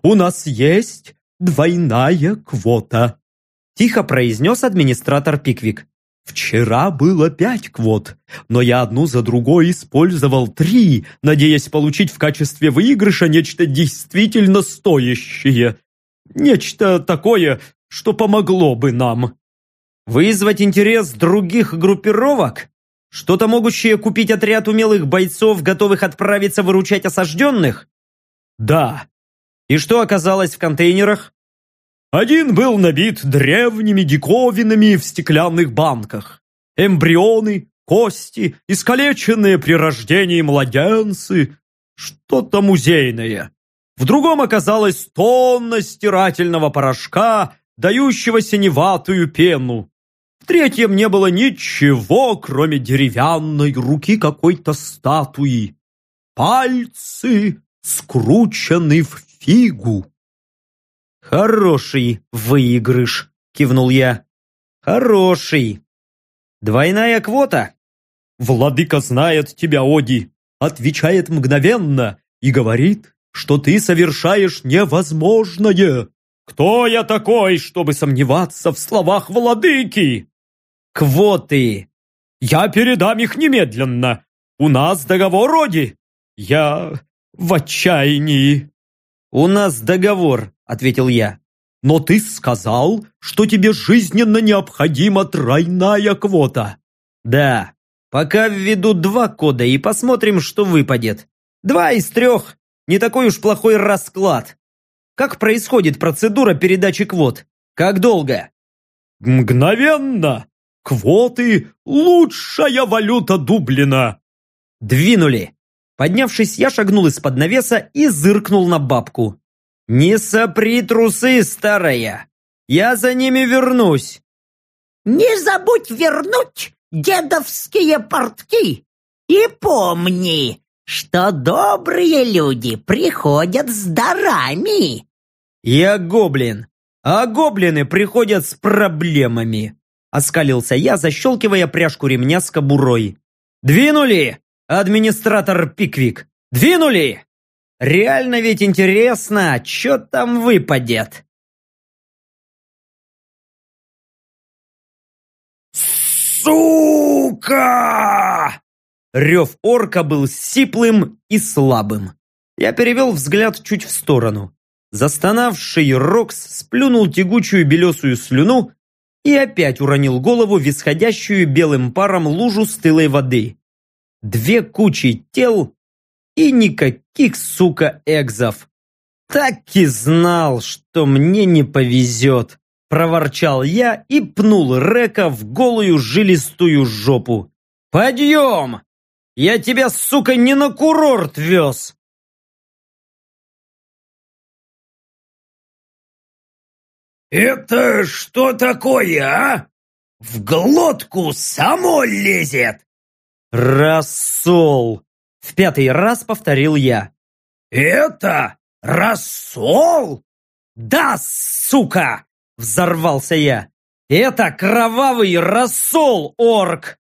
У нас есть двойная квота. Тихо произнес администратор Пиквик. Вчера было пять квот, но я одну за другой использовал три, надеясь получить в качестве выигрыша нечто действительно стоящее. Нечто такое, что помогло бы нам. Вызвать интерес других группировок? Что-то могущее купить отряд умелых бойцов, готовых отправиться выручать осажденных? Да. И что оказалось в контейнерах? Один был набит древними диковинами в стеклянных банках. Эмбрионы, кости, искалеченные при рождении младенцы. Что-то музейное. В другом оказалась тонна стирательного порошка, дающего синеватую пену. В третьем не было ничего, кроме деревянной руки какой-то статуи. Пальцы скручены в фигу. «Хороший выигрыш», — кивнул я. «Хороший. Двойная квота?» «Владыка знает тебя, Оди», — отвечает мгновенно и говорит, что ты совершаешь невозможное. Кто я такой, чтобы сомневаться в словах владыки? Квоты. Я передам их немедленно. У нас договор, Оди. Я в отчаянии. У нас договор, ответил я. Но ты сказал, что тебе жизненно необходима тройная квота. Да, пока введу два кода и посмотрим, что выпадет. Два из трех не такой уж плохой расклад. Как происходит процедура передачи квот? Как долго? Мгновенно! Квоты – лучшая валюта Дублина! Двинули. Поднявшись, я шагнул из-под навеса и зыркнул на бабку. «Не сопри трусы, старая! Я за ними вернусь!» «Не забудь вернуть дедовские портки! И помни, что добрые люди приходят с дарами. Я гоблин, а гоблины приходят с проблемами. Оскалился я, защелкивая пряжку ремня с кобурой. «Двинули, администратор Пиквик! Двинули! Реально ведь интересно, что там выпадет!» «Сука!» Рев орка был сиплым и слабым. Я перевел взгляд чуть в сторону. Застонавший Рокс сплюнул тягучую белесую слюну и опять уронил голову в исходящую белым паром лужу стылой воды. Две кучи тел и никаких, сука, экзов. Так и знал, что мне не повезет, проворчал я и пнул Река в голую жилистую жопу. «Подъем! Я тебя, сука, не на курорт вез!» «Это что такое, а? В глотку само лезет!» «Рассол!» — в пятый раз повторил я. «Это рассол?» «Да, сука!» — взорвался я. «Это кровавый рассол, орк!»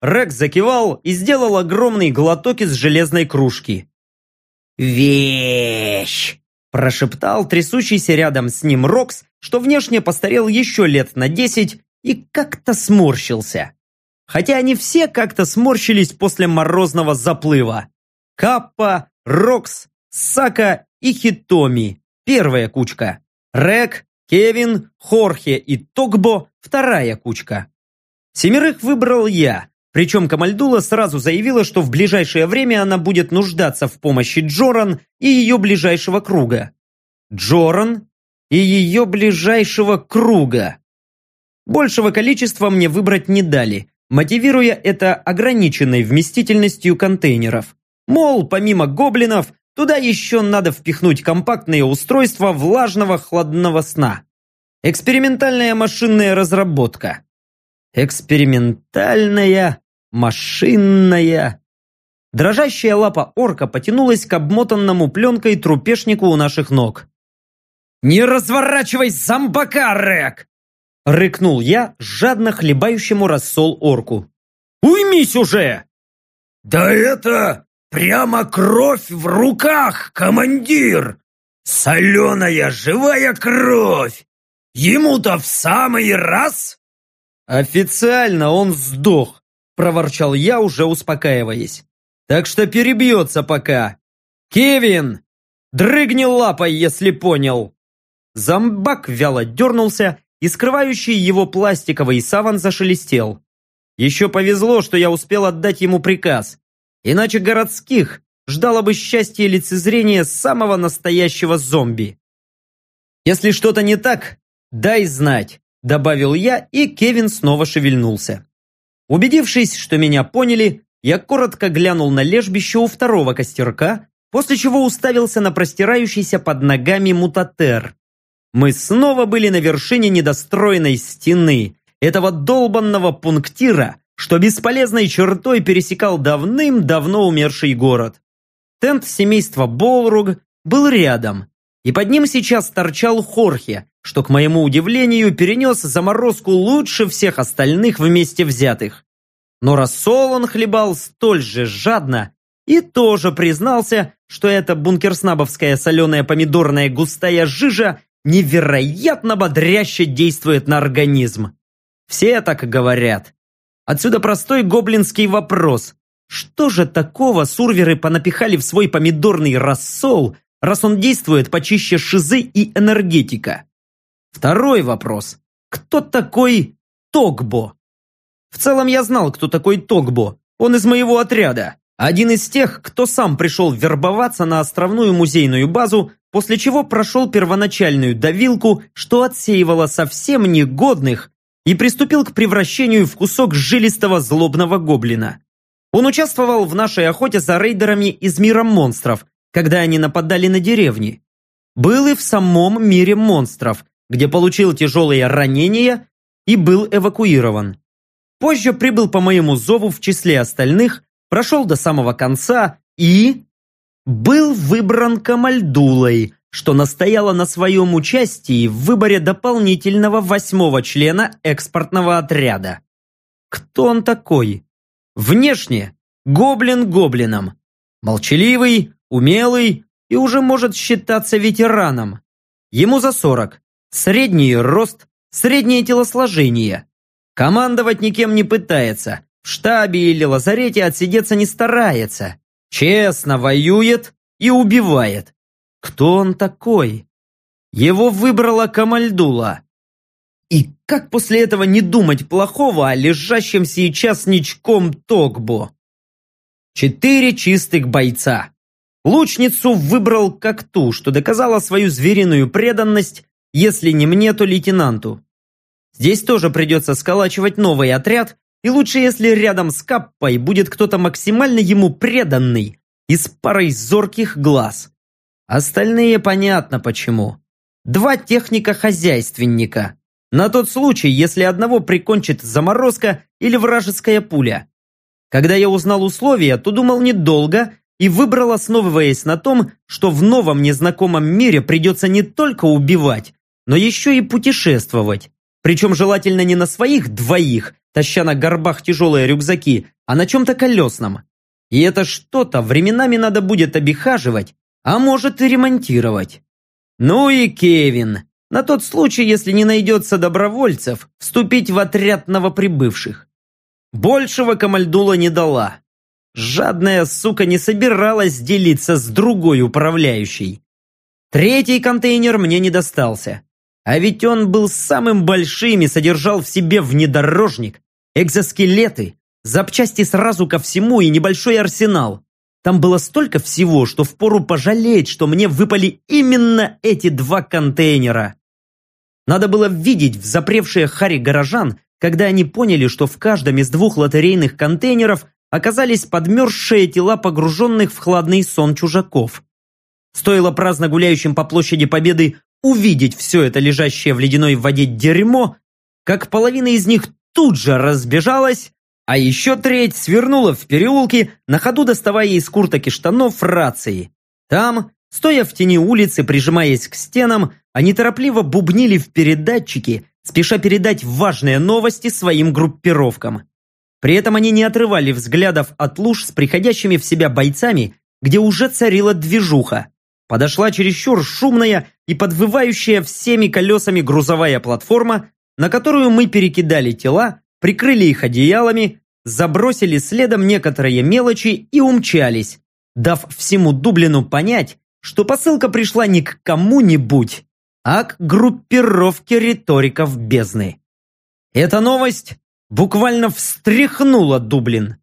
Рекс закивал и сделал огромный глоток из железной кружки. «Вещь!» – прошептал трясущийся рядом с ним Рокс, что внешне постарел еще лет на десять и как-то сморщился. Хотя они все как-то сморщились после морозного заплыва. Каппа, Рокс, Сака и Хитоми – первая кучка. Рек, Кевин, Хорхе и Тогбо – вторая кучка. Семерых выбрал я, причем Камальдула сразу заявила, что в ближайшее время она будет нуждаться в помощи Джоран и ее ближайшего круга. Джоран и ее ближайшего круга. Большего количества мне выбрать не дали, мотивируя это ограниченной вместительностью контейнеров. Мол, помимо гоблинов, туда еще надо впихнуть компактные устройства влажного хладного сна. Экспериментальная машинная разработка. Экспериментальная машинная. Дрожащая лапа орка потянулась к обмотанному пленкой трупешнику у наших ног. «Не разворачивай зомбака, Рек!» Рыкнул я жадно хлебающему рассол орку. «Уймись уже!» «Да это прямо кровь в руках, командир! Соленая живая кровь! Ему-то в самый раз!» Официально он сдох, проворчал я, уже успокаиваясь. Так что перебьется пока. Кевин! Дрыгни лапой, если понял. Зомбак вяло дернулся, и скрывающий его пластиковый саван зашелестел. Еще повезло, что я успел отдать ему приказ. Иначе городских ждало бы счастье лицезрения самого настоящего зомби. Если что-то не так, дай знать, добавил я, и Кевин снова шевельнулся. Убедившись, что меня поняли, я коротко глянул на лежбище у второго костерка, после чего уставился на простирающийся под ногами мутатер. Мы снова были на вершине недостроенной стены, этого долбанного пунктира, что бесполезной чертой пересекал давным-давно умерший город. Тент семейства Болруг был рядом, и под ним сейчас торчал Хорхе, что, к моему удивлению, перенес заморозку лучше всех остальных вместе взятых. Но рассол он хлебал столь же жадно и тоже признался, что эта бункерснабовская соленая помидорная густая жижа невероятно бодряще действует на организм. Все так говорят. Отсюда простой гоблинский вопрос. Что же такого сурверы понапихали в свой помидорный рассол, раз он действует почище шизы и энергетика? Второй вопрос. Кто такой Тогбо? В целом я знал, кто такой Тогбо. Он из моего отряда. Один из тех, кто сам пришел вербоваться на островную музейную базу, после чего прошел первоначальную давилку, что отсеивало совсем негодных, и приступил к превращению в кусок жилистого злобного гоблина. Он участвовал в нашей охоте за рейдерами из мира монстров, когда они нападали на деревни. Был и в самом мире монстров, где получил тяжелые ранения и был эвакуирован. Позже прибыл по моему зову в числе остальных, прошел до самого конца и... был выбран Камальдулой, что настояла на своем участии в выборе дополнительного восьмого члена экспортного отряда. Кто он такой? Внешне гоблин гоблином. Молчаливый, умелый и уже может считаться ветераном. Ему за сорок. Средний рост, среднее телосложение. Командовать никем не пытается. В штабе или лазарете отсидеться не старается. Честно воюет и убивает. Кто он такой? Его выбрала Камальдула. И как после этого не думать плохого о лежащем сейчас ничком Тогбо? Четыре чистых бойца. Лучницу выбрал как ту, что доказала свою звериную преданность, если не мне, то лейтенанту. Здесь тоже придется сколачивать новый отряд, и лучше, если рядом с Каппой будет кто-то максимально ему преданный и с парой зорких глаз. Остальные понятно почему. Два техника-хозяйственника. На тот случай, если одного прикончит заморозка или вражеская пуля. Когда я узнал условия, то думал недолго и выбрал, основываясь на том, что в новом незнакомом мире придется не только убивать, но еще и путешествовать. Причем желательно не на своих двоих, таща на горбах тяжелые рюкзаки, а на чем-то колесном. И это что-то временами надо будет обихаживать, а может и ремонтировать. Ну и Кевин, на тот случай, если не найдется добровольцев, вступить в отряд новоприбывших. Большего Камальдула не дала. Жадная сука не собиралась делиться с другой управляющей. Третий контейнер мне не достался. А ведь он был самым большим и содержал в себе внедорожник, экзоскелеты, запчасти сразу ко всему и небольшой арсенал. Там было столько всего, что впору пожалеть, что мне выпали именно эти два контейнера. Надо было видеть в запревшие хари горожан, когда они поняли, что в каждом из двух лотерейных контейнеров оказались подмерзшие тела погруженных в хладный сон чужаков. Стоило праздно гуляющим по площади Победы увидеть все это лежащее в ледяной воде дерьмо, как половина из них тут же разбежалась, а еще треть свернула в переулке, на ходу доставая из курток и штанов рации. Там, стоя в тени улицы, прижимаясь к стенам, они торопливо бубнили в передатчики, спеша передать важные новости своим группировкам. При этом они не отрывали взглядов от луж с приходящими в себя бойцами, где уже царила движуха. Подошла чересчур шумная и подвывающая всеми колесами грузовая платформа, на которую мы перекидали тела, прикрыли их одеялами, забросили следом некоторые мелочи и умчались, дав всему Дублину понять, что посылка пришла не к кому-нибудь, а к группировке риториков бездны. Эта новость буквально встряхнула Дублин.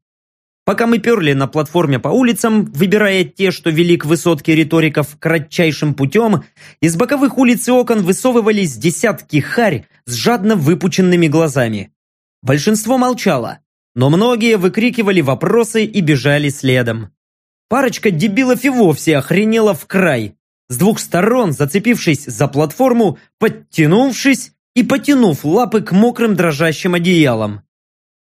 Пока мы перли на платформе по улицам, выбирая те, что вели к высотке риториков кратчайшим путем, из боковых улиц и окон высовывались десятки харь с жадно выпученными глазами. Большинство молчало, но многие выкрикивали вопросы и бежали следом. Парочка дебилов и вовсе охренела в край, с двух сторон зацепившись за платформу, подтянувшись и потянув лапы к мокрым дрожащим одеялам.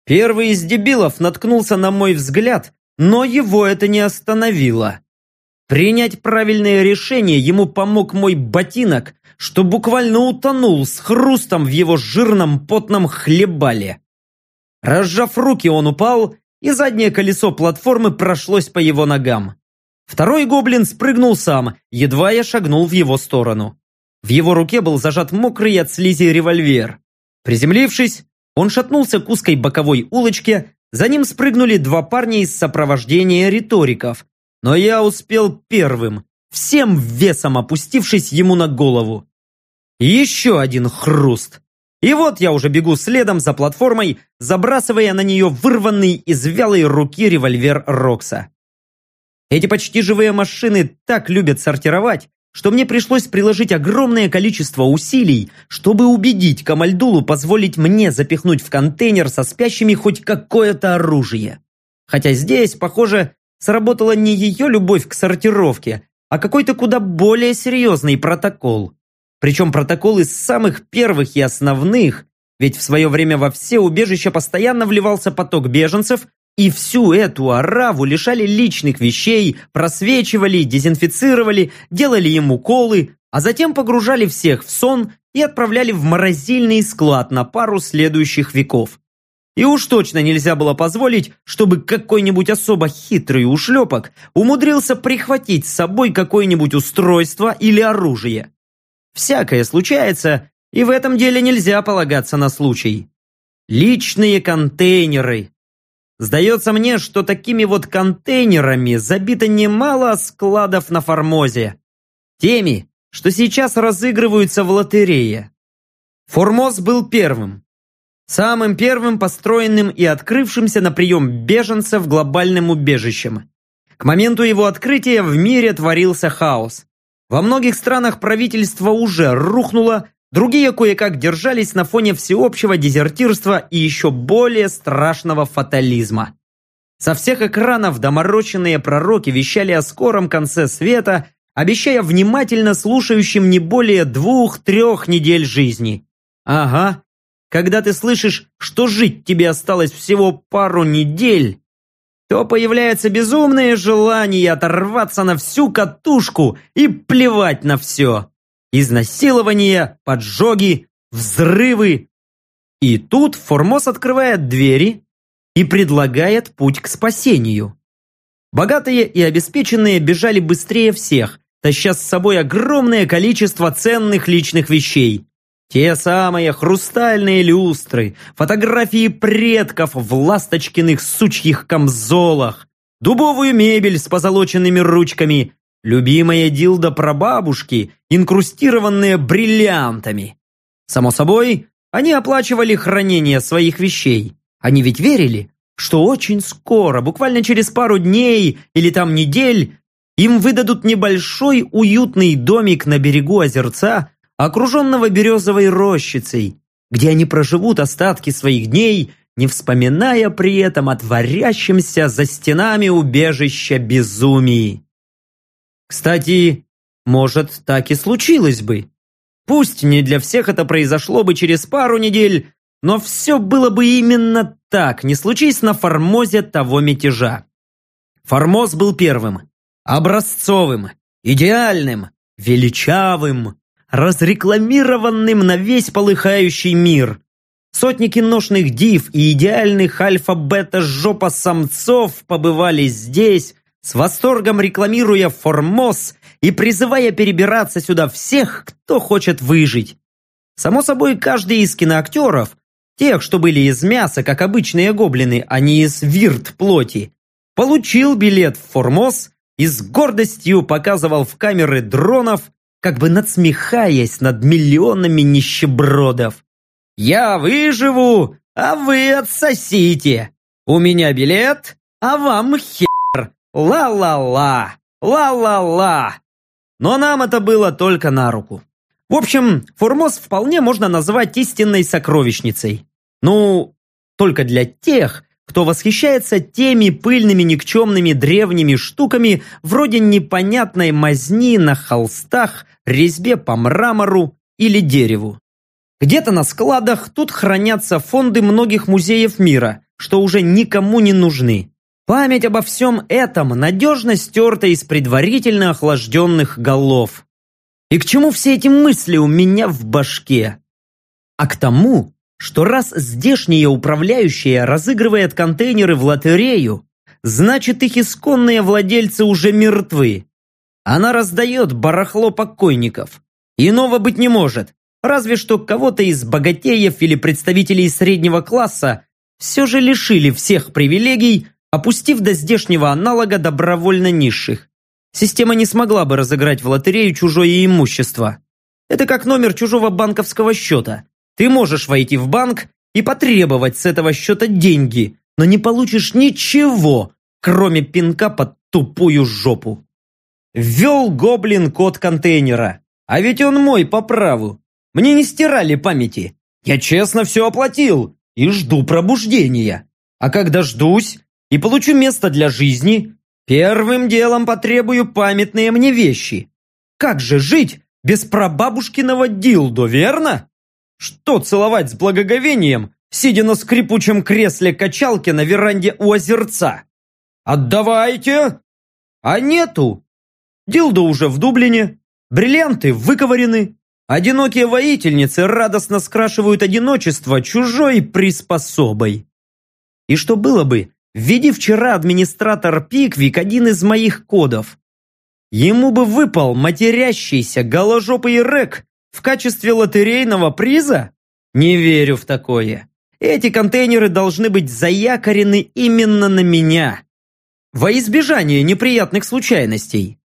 Первый из дебилов наткнулся на мой взгляд, но его это не остановило. Принять правильное решение ему помог мой ботинок, что буквально утонул с хрустом в его жирном потном хлебале. Разжав руки, он упал, и заднее колесо платформы прошлось по его ногам. Второй гоблин спрыгнул сам, едва я шагнул в его сторону. В его руке был зажат мокрый от слизи револьвер. Приземлившись, он шатнулся к узкой боковой улочке, за ним спрыгнули два парня из сопровождения риториков. Но я успел первым, всем весом опустившись ему на голову. Еще один хруст. И вот я уже бегу следом за платформой, забрасывая на нее вырванный из вялой руки револьвер Рокса. Эти почти живые машины так любят сортировать, что мне пришлось приложить огромное количество усилий, чтобы убедить Камальдулу позволить мне запихнуть в контейнер со спящими хоть какое-то оружие. Хотя здесь, похоже, сработала не ее любовь к сортировке, а какой-то куда более серьезный протокол. Причем протокол из самых первых и основных, ведь в свое время во все убежища постоянно вливался поток беженцев, и всю эту ораву лишали личных вещей, просвечивали, дезинфицировали, делали им уколы, а затем погружали всех в сон и отправляли в морозильный склад на пару следующих веков. И уж точно нельзя было позволить, чтобы какой-нибудь особо хитрый ушлепок умудрился прихватить с собой какое-нибудь устройство или оружие. Всякое случается, и в этом деле нельзя полагаться на случай. Личные контейнеры, Сдается мне, что такими вот контейнерами забито немало складов на Формозе. Теми, что сейчас разыгрываются в лотерее. Формоз был первым. Самым первым построенным и открывшимся на прием беженцев глобальным убежищем. К моменту его открытия в мире творился хаос. Во многих странах правительство уже рухнуло, Другие кое-как держались на фоне всеобщего дезертирства и еще более страшного фатализма. Со всех экранов домороченные пророки вещали о скором конце света, обещая внимательно слушающим не более двух-трех недель жизни. Ага, когда ты слышишь, что жить тебе осталось всего пару недель, то появляется безумное желание оторваться на всю катушку и плевать на все изнасилования, поджоги, взрывы. И тут Формоз открывает двери и предлагает путь к спасению. Богатые и обеспеченные бежали быстрее всех, таща с собой огромное количество ценных личных вещей. Те самые хрустальные люстры, фотографии предков в ласточкиных сучьих камзолах, дубовую мебель с позолоченными ручками, Любимая дилда прабабушки, инкрустированная бриллиантами. Само собой, они оплачивали хранение своих вещей. Они ведь верили, что очень скоро, буквально через пару дней или там недель, им выдадут небольшой уютный домик на берегу озерца, окруженного березовой рощицей, где они проживут остатки своих дней, не вспоминая при этом о творящемся за стенами убежища безумии. Кстати, может, так и случилось бы. Пусть не для всех это произошло бы через пару недель, но все было бы именно так, не случись на Формозе того мятежа. Формоз был первым, образцовым, идеальным, величавым, разрекламированным на весь полыхающий мир. Сотни киношных див и идеальных альфа-бета-жопа самцов побывали здесь, с восторгом рекламируя Формоз и призывая перебираться сюда всех, кто хочет выжить. Само собой, каждый из киноактеров, тех, что были из мяса, как обычные гоблины, а не из вирт плоти, получил билет в Формоз и с гордостью показывал в камеры дронов, как бы надсмехаясь над миллионами нищебродов. «Я выживу, а вы отсосите! У меня билет, а вам хер. Ла-ла-ла, ла-ла-ла. Но нам это было только на руку. В общем, Формоз вполне можно назвать истинной сокровищницей. Ну, только для тех, кто восхищается теми пыльными никчемными древними штуками вроде непонятной мазни на холстах, резьбе по мрамору или дереву. Где-то на складах тут хранятся фонды многих музеев мира, что уже никому не нужны. Память обо всем этом надежно стерта из предварительно охлажденных голов. И к чему все эти мысли у меня в башке? А к тому, что раз здешняя управляющая разыгрывает контейнеры в лотерею, значит их исконные владельцы уже мертвы. Она раздает барахло покойников. Иного быть не может, разве что кого-то из богатеев или представителей среднего класса все же лишили всех привилегий, опустив до здешнего аналога добровольно низших. Система не смогла бы разыграть в лотерею чужое имущество. Это как номер чужого банковского счета. Ты можешь войти в банк и потребовать с этого счета деньги, но не получишь ничего, кроме пинка под тупую жопу. Ввел гоблин код контейнера. А ведь он мой по праву. Мне не стирали памяти. Я честно все оплатил и жду пробуждения. А когда ждусь и получу место для жизни, первым делом потребую памятные мне вещи. Как же жить без прабабушкиного дилдо, верно? Что целовать с благоговением, сидя на скрипучем кресле качалки на веранде у озерца? Отдавайте! А нету. Дилдо уже в Дублине, бриллианты выковырены, Одинокие воительницы радостно скрашивают одиночество чужой приспособой. И что было бы, введи вчера администратор Пиквик один из моих кодов. Ему бы выпал матерящийся голожопый рэк в качестве лотерейного приза? Не верю в такое. Эти контейнеры должны быть заякорены именно на меня. Во избежание неприятных случайностей.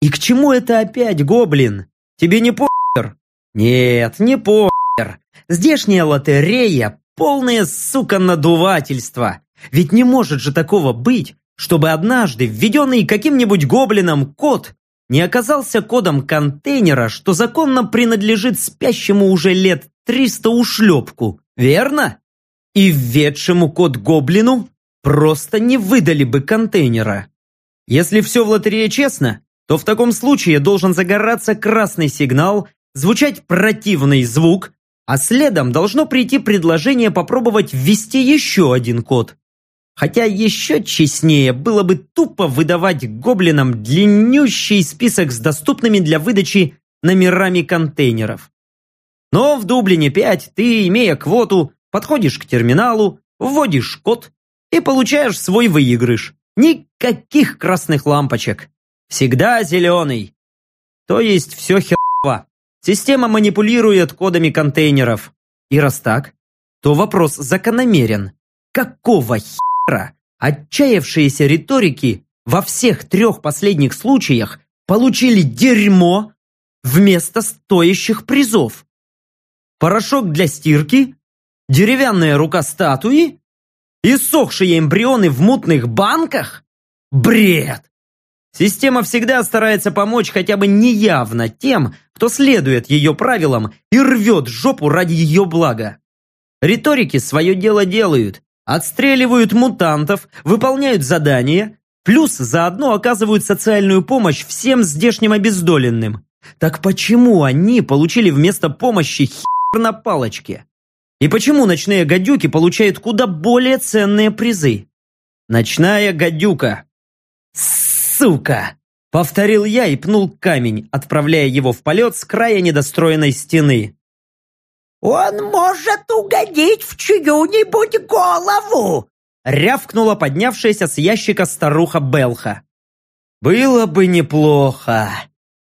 И к чему это опять, гоблин? Тебе не похер? Нет, не похер. Здешняя лотерея – полное, сука, надувательство. Ведь не может же такого быть, чтобы однажды введенный каким-нибудь гоблином код не оказался кодом контейнера, что законно принадлежит спящему уже лет 300 ушлепку, верно? И введшему код гоблину просто не выдали бы контейнера. Если все в лотерее честно, то в таком случае должен загораться красный сигнал, звучать противный звук, а следом должно прийти предложение попробовать ввести еще один код. Хотя еще честнее было бы тупо выдавать гоблинам длиннющий список с доступными для выдачи номерами контейнеров. Но в Дублине 5 ты, имея квоту, подходишь к терминалу, вводишь код и получаешь свой выигрыш. Никаких красных лампочек. Всегда зеленый. То есть все херово. Система манипулирует кодами контейнеров. И раз так, то вопрос закономерен. Какого хера? Отчаявшиеся риторики во всех трех последних случаях получили дерьмо вместо стоящих призов. Порошок для стирки, деревянная рука статуи сохшие эмбрионы в мутных банках? Бред! Система всегда старается помочь хотя бы неявно тем, кто следует ее правилам и рвет жопу ради ее блага. Риторики свое дело делают, отстреливают мутантов, выполняют задания, плюс заодно оказывают социальную помощь всем здешним обездоленным. Так почему они получили вместо помощи хер на палочке? И почему ночные гадюки получают куда более ценные призы? Ночная гадюка. Сука! Повторил я и пнул камень, отправляя его в полет с края недостроенной стены. «Он может угодить в чью-нибудь голову!» рявкнула поднявшаяся с ящика старуха Белха. «Было бы неплохо!»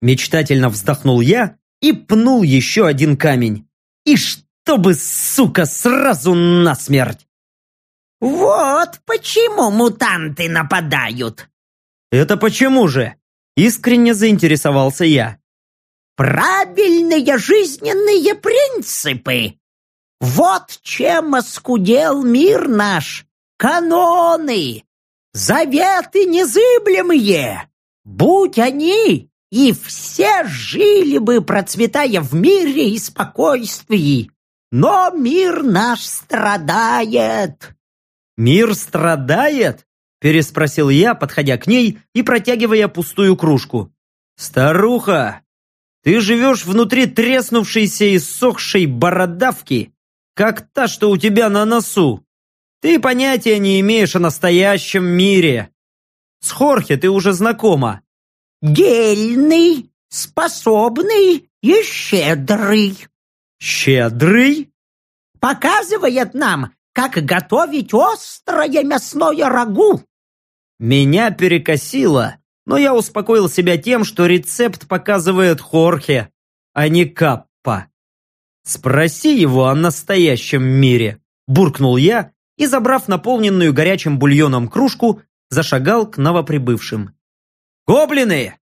Мечтательно вздохнул я и пнул еще один камень. «И чтобы, сука, сразу насмерть!» «Вот почему мутанты нападают!» «Это почему же?» Искренне заинтересовался я. Правильные жизненные принципы. Вот чем оскудел мир наш. Каноны. Заветы незыблемые! Будь они, и все жили бы, процветая в мире и спокойствии. Но мир наш страдает. Мир страдает? Переспросил я, подходя к ней и протягивая пустую кружку. Старуха, ты живешь внутри треснувшейся и сохшей бородавки, как та, что у тебя на носу. Ты понятия не имеешь о настоящем мире. С Хорхе ты уже знакома. Гельный, способный и щедрый. Щедрый? Показывает нам, как готовить острое мясное рагу. Меня перекосило, но я успокоил себя тем, что рецепт показывает Хорхе, а не Каппа. «Спроси его о настоящем мире», – буркнул я и, забрав наполненную горячим бульоном кружку, зашагал к новоприбывшим. «Гоблины!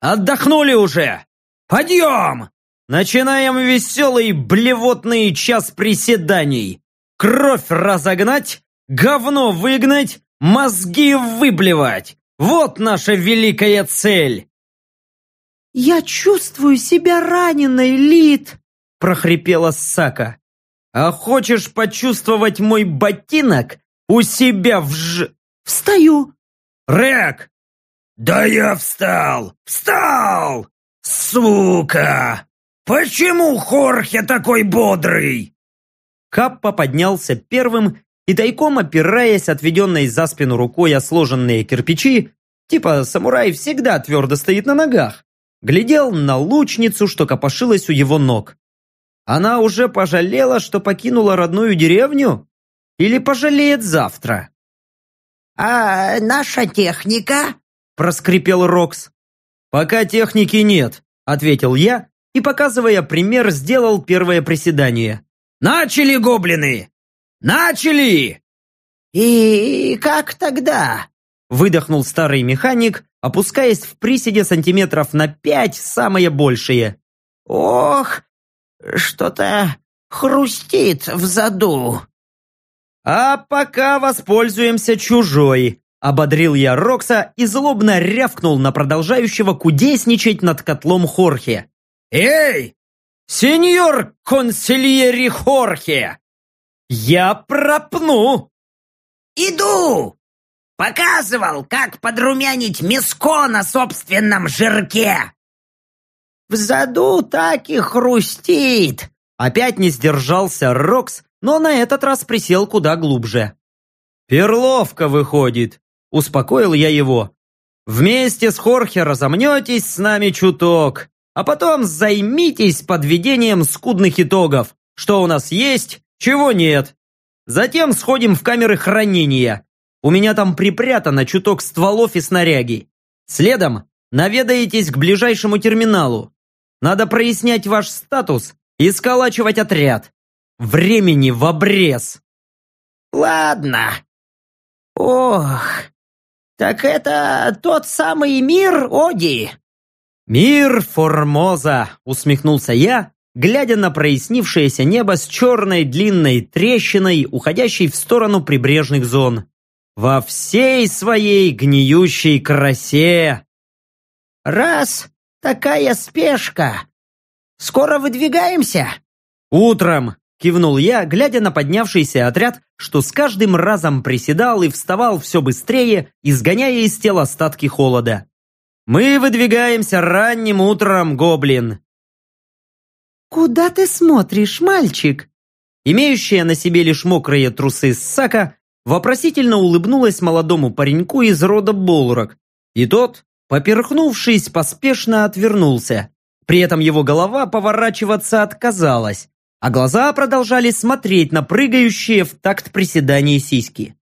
Отдохнули уже! Подъем! Начинаем веселый блевотный час приседаний! Кровь разогнать, говно выгнать, мозги выблевать! Вот наша великая цель!» «Я чувствую себя раненой, Лид!» – прохрипела Сака. «А хочешь почувствовать мой ботинок у себя в ж...» «Встаю!» «Рэк, «Да я встал! Встал! Сука! Почему Хорхе такой бодрый?» Каппа поднялся первым и тайком опираясь отведенной за спину рукой о сложенные кирпичи, типа самурай всегда твердо стоит на ногах, глядел на лучницу, что копошилась у его ног. Она уже пожалела, что покинула родную деревню? Или пожалеет завтра? «А наша техника?» проскрипел Рокс. «Пока техники нет», — ответил я и, показывая пример, сделал первое приседание. «Начали, гоблины! Начали!» «И как тогда?» — выдохнул старый механик, опускаясь в приседе сантиметров на пять, самое большее. «Ох, что-то хрустит в заду». «А пока воспользуемся чужой», Ободрил я Рокса и злобно рявкнул на продолжающего кудесничать над котлом Хорхе. «Эй! Сеньор консильери Хорхе! Я пропну!» «Иду! Показывал, как подрумянить мяско на собственном жирке!» «В заду так и хрустит!» Опять не сдержался Рокс, но на этот раз присел куда глубже. «Перловка выходит!» Успокоил я его. Вместе с Хорхе разомнетесь с нами чуток, а потом займитесь подведением скудных итогов, что у нас есть, чего нет. Затем сходим в камеры хранения. У меня там припрятано чуток стволов и снаряги. Следом наведаетесь к ближайшему терминалу. Надо прояснять ваш статус и сколачивать отряд. Времени в обрез. Ладно. Ох, «Так это тот самый мир, Оди?» «Мир Формоза!» — усмехнулся я, глядя на прояснившееся небо с черной длинной трещиной, уходящей в сторону прибрежных зон. «Во всей своей гниющей красе!» «Раз такая спешка! Скоро выдвигаемся?» «Утром!» Кивнул я, глядя на поднявшийся отряд, что с каждым разом приседал и вставал все быстрее, изгоняя из тела остатки холода. «Мы выдвигаемся ранним утром, гоблин!» «Куда ты смотришь, мальчик?» Имеющая на себе лишь мокрые трусы Сака вопросительно улыбнулась молодому пареньку из рода Болрок, и тот, поперхнувшись, поспешно отвернулся. При этом его голова поворачиваться отказалась, а глаза продолжали смотреть на прыгающие в такт приседания сиськи.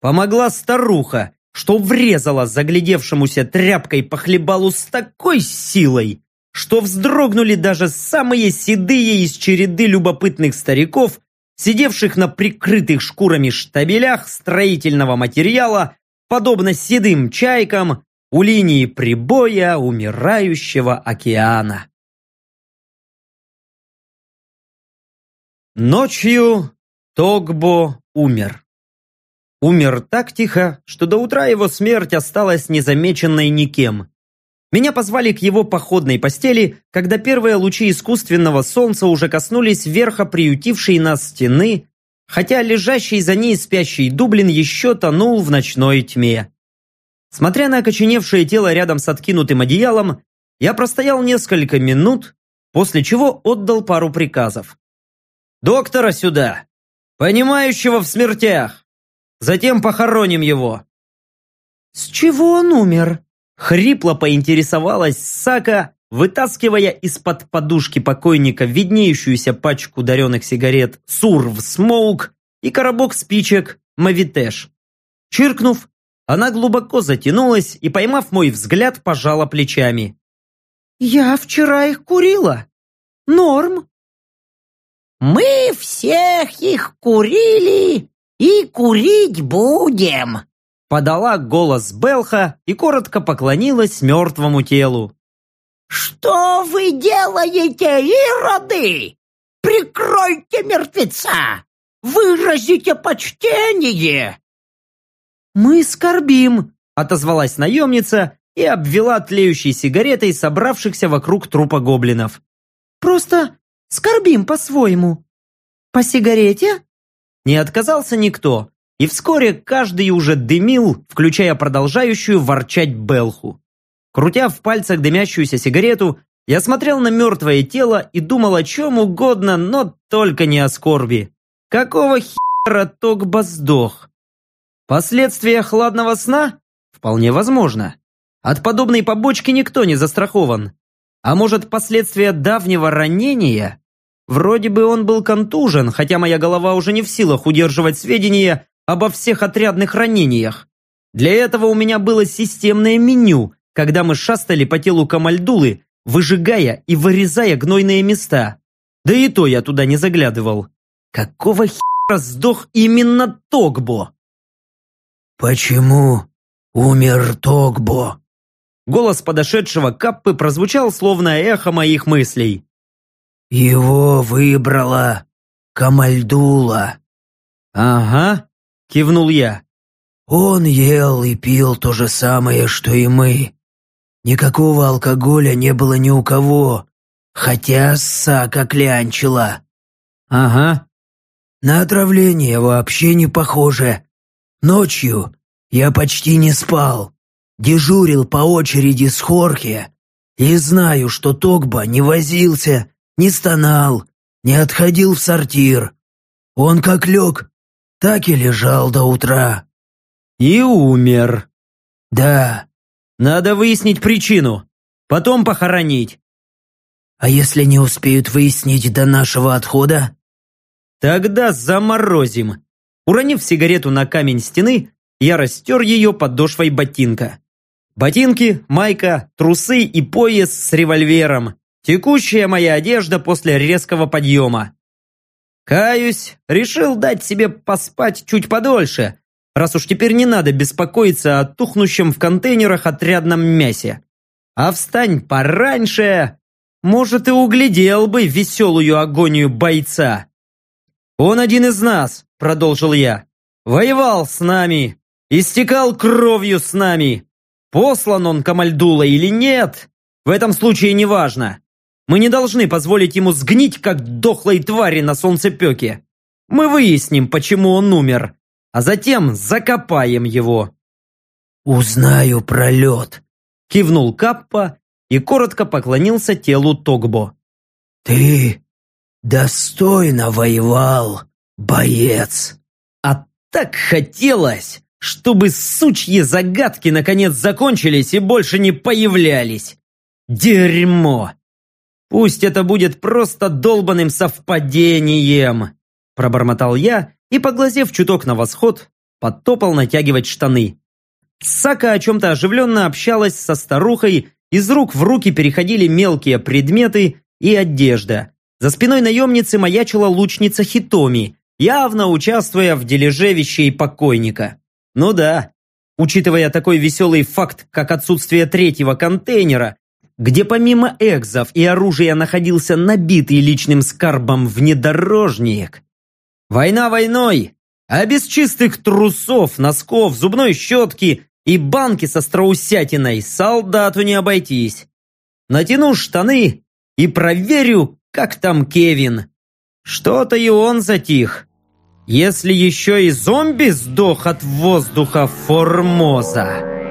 Помогла старуха, что врезала заглядевшемуся тряпкой по хлебалу с такой силой, что вздрогнули даже самые седые из череды любопытных стариков, сидевших на прикрытых шкурами штабелях строительного материала, подобно седым чайкам у линии прибоя умирающего океана. Ночью Тогбо умер. умер так тихо, что до утра его смерть осталась незамеченной никем. Меня позвали к его походной постели, когда первые лучи искусственного солнца уже коснулись верха приютившей нас стены, хотя лежащий за ней спящий Дублин еще тонул в ночной тьме. Смотря на окоченевшее тело рядом с откинутым одеялом, я простоял несколько минут, после чего отдал пару приказов. «Доктора сюда! Понимающего в смертях! Затем похороним его!» «С чего он умер?» Хрипло поинтересовалась Сака, вытаскивая из-под подушки покойника виднеющуюся пачку дареных сигарет «Сурв Смоук» и коробок спичек «Мавитеш». Чиркнув, она глубоко затянулась и, поймав мой взгляд, пожала плечами. «Я вчера их курила. Норм». «Мы всех их курили и курить будем», Подала голос Белха и коротко поклонилась мертвому телу. «Что вы делаете, ироды? Прикройте мертвеца! Выразите почтение!» «Мы скорбим», — отозвалась наемница и обвела тлеющей сигаретой собравшихся вокруг трупа гоблинов. «Просто скорбим по-своему. По сигарете?» Не отказался никто, и вскоре каждый уже дымил, включая продолжающую ворчать Белху. Крутя в пальцах дымящуюся сигарету, я смотрел на мертвое тело и думал о чем угодно, но только не о скорби. Какого хера Тогба сдох? Последствия хладного сна? Вполне возможно. От подобной побочки никто не застрахован. А может, последствия давнего ранения? Вроде бы он был контужен, хотя моя голова уже не в силах удерживать сведения обо всех отрядных ранениях. Для этого у меня было системное меню, когда мы шастали по телу Камальдулы, выжигая и вырезая гнойные места. Да и то я туда не заглядывал. Какого хера сдох именно Тогбо? «Почему умер Тогбо?» Голос подошедшего Каппы прозвучал словно эхо моих мыслей. «Его выбрала Камальдула». «Ага», – кивнул я. «Он ел и пил то же самое, что и мы. Никакого алкоголя не было ни у кого, хотя Сака клянчила». «Ага». «На отравление вообще не похоже. Ночью я почти не спал, дежурил по очереди с Хорхе и знаю, что Тогба не возился, не стонал, не отходил в сортир. Он как лег, так и лежал до утра. И умер. Да. Надо выяснить причину. Потом похоронить. А если не успеют выяснить до нашего отхода? Тогда заморозим. Уронив сигарету на камень стены, я растер ее подошвой ботинка. Ботинки, майка, трусы и пояс с револьвером. Текущая моя одежда после резкого подъема. Каюсь, решил дать себе поспать чуть подольше, раз уж теперь не надо беспокоиться о тухнущем в контейнерах отрядном мясе. А встань пораньше, может и углядел бы веселую агонию бойца. «Он один из нас», — продолжил я. «Воевал с нами, истекал кровью с нами. Послан он Камальдула или нет, в этом случае не важно. Мы не должны позволить ему сгнить, как дохлой твари на солнцепеке. Мы выясним, почему он умер, а затем закопаем его». «Узнаю про лед», — кивнул Каппа и коротко поклонился телу Тогбо. «Ты достойно воевал, боец!» А так хотелось, чтобы сучьи загадки наконец закончились и больше не появлялись. Дерьмо! Пусть это будет просто долбанным совпадением!» Пробормотал я и, поглазев чуток на восход, подтопал натягивать штаны. Сака о чем-то оживленно общалась со старухой, из рук в руки переходили мелкие предметы и одежда. За спиной наемницы маячила лучница Хитоми, явно участвуя в дележе вещей покойника. Ну да, учитывая такой веселый факт, как отсутствие третьего контейнера, где помимо экзов и оружия находился набитый личным скарбом внедорожник. Война войной, А без чистых трусов, носков, зубной щетки и банки со страусятиной солдату не обойтись. Натяну штаны и проверю, как там Кевин. Что-то и он затих. Если еще и зомби сдох от воздуха Формоза.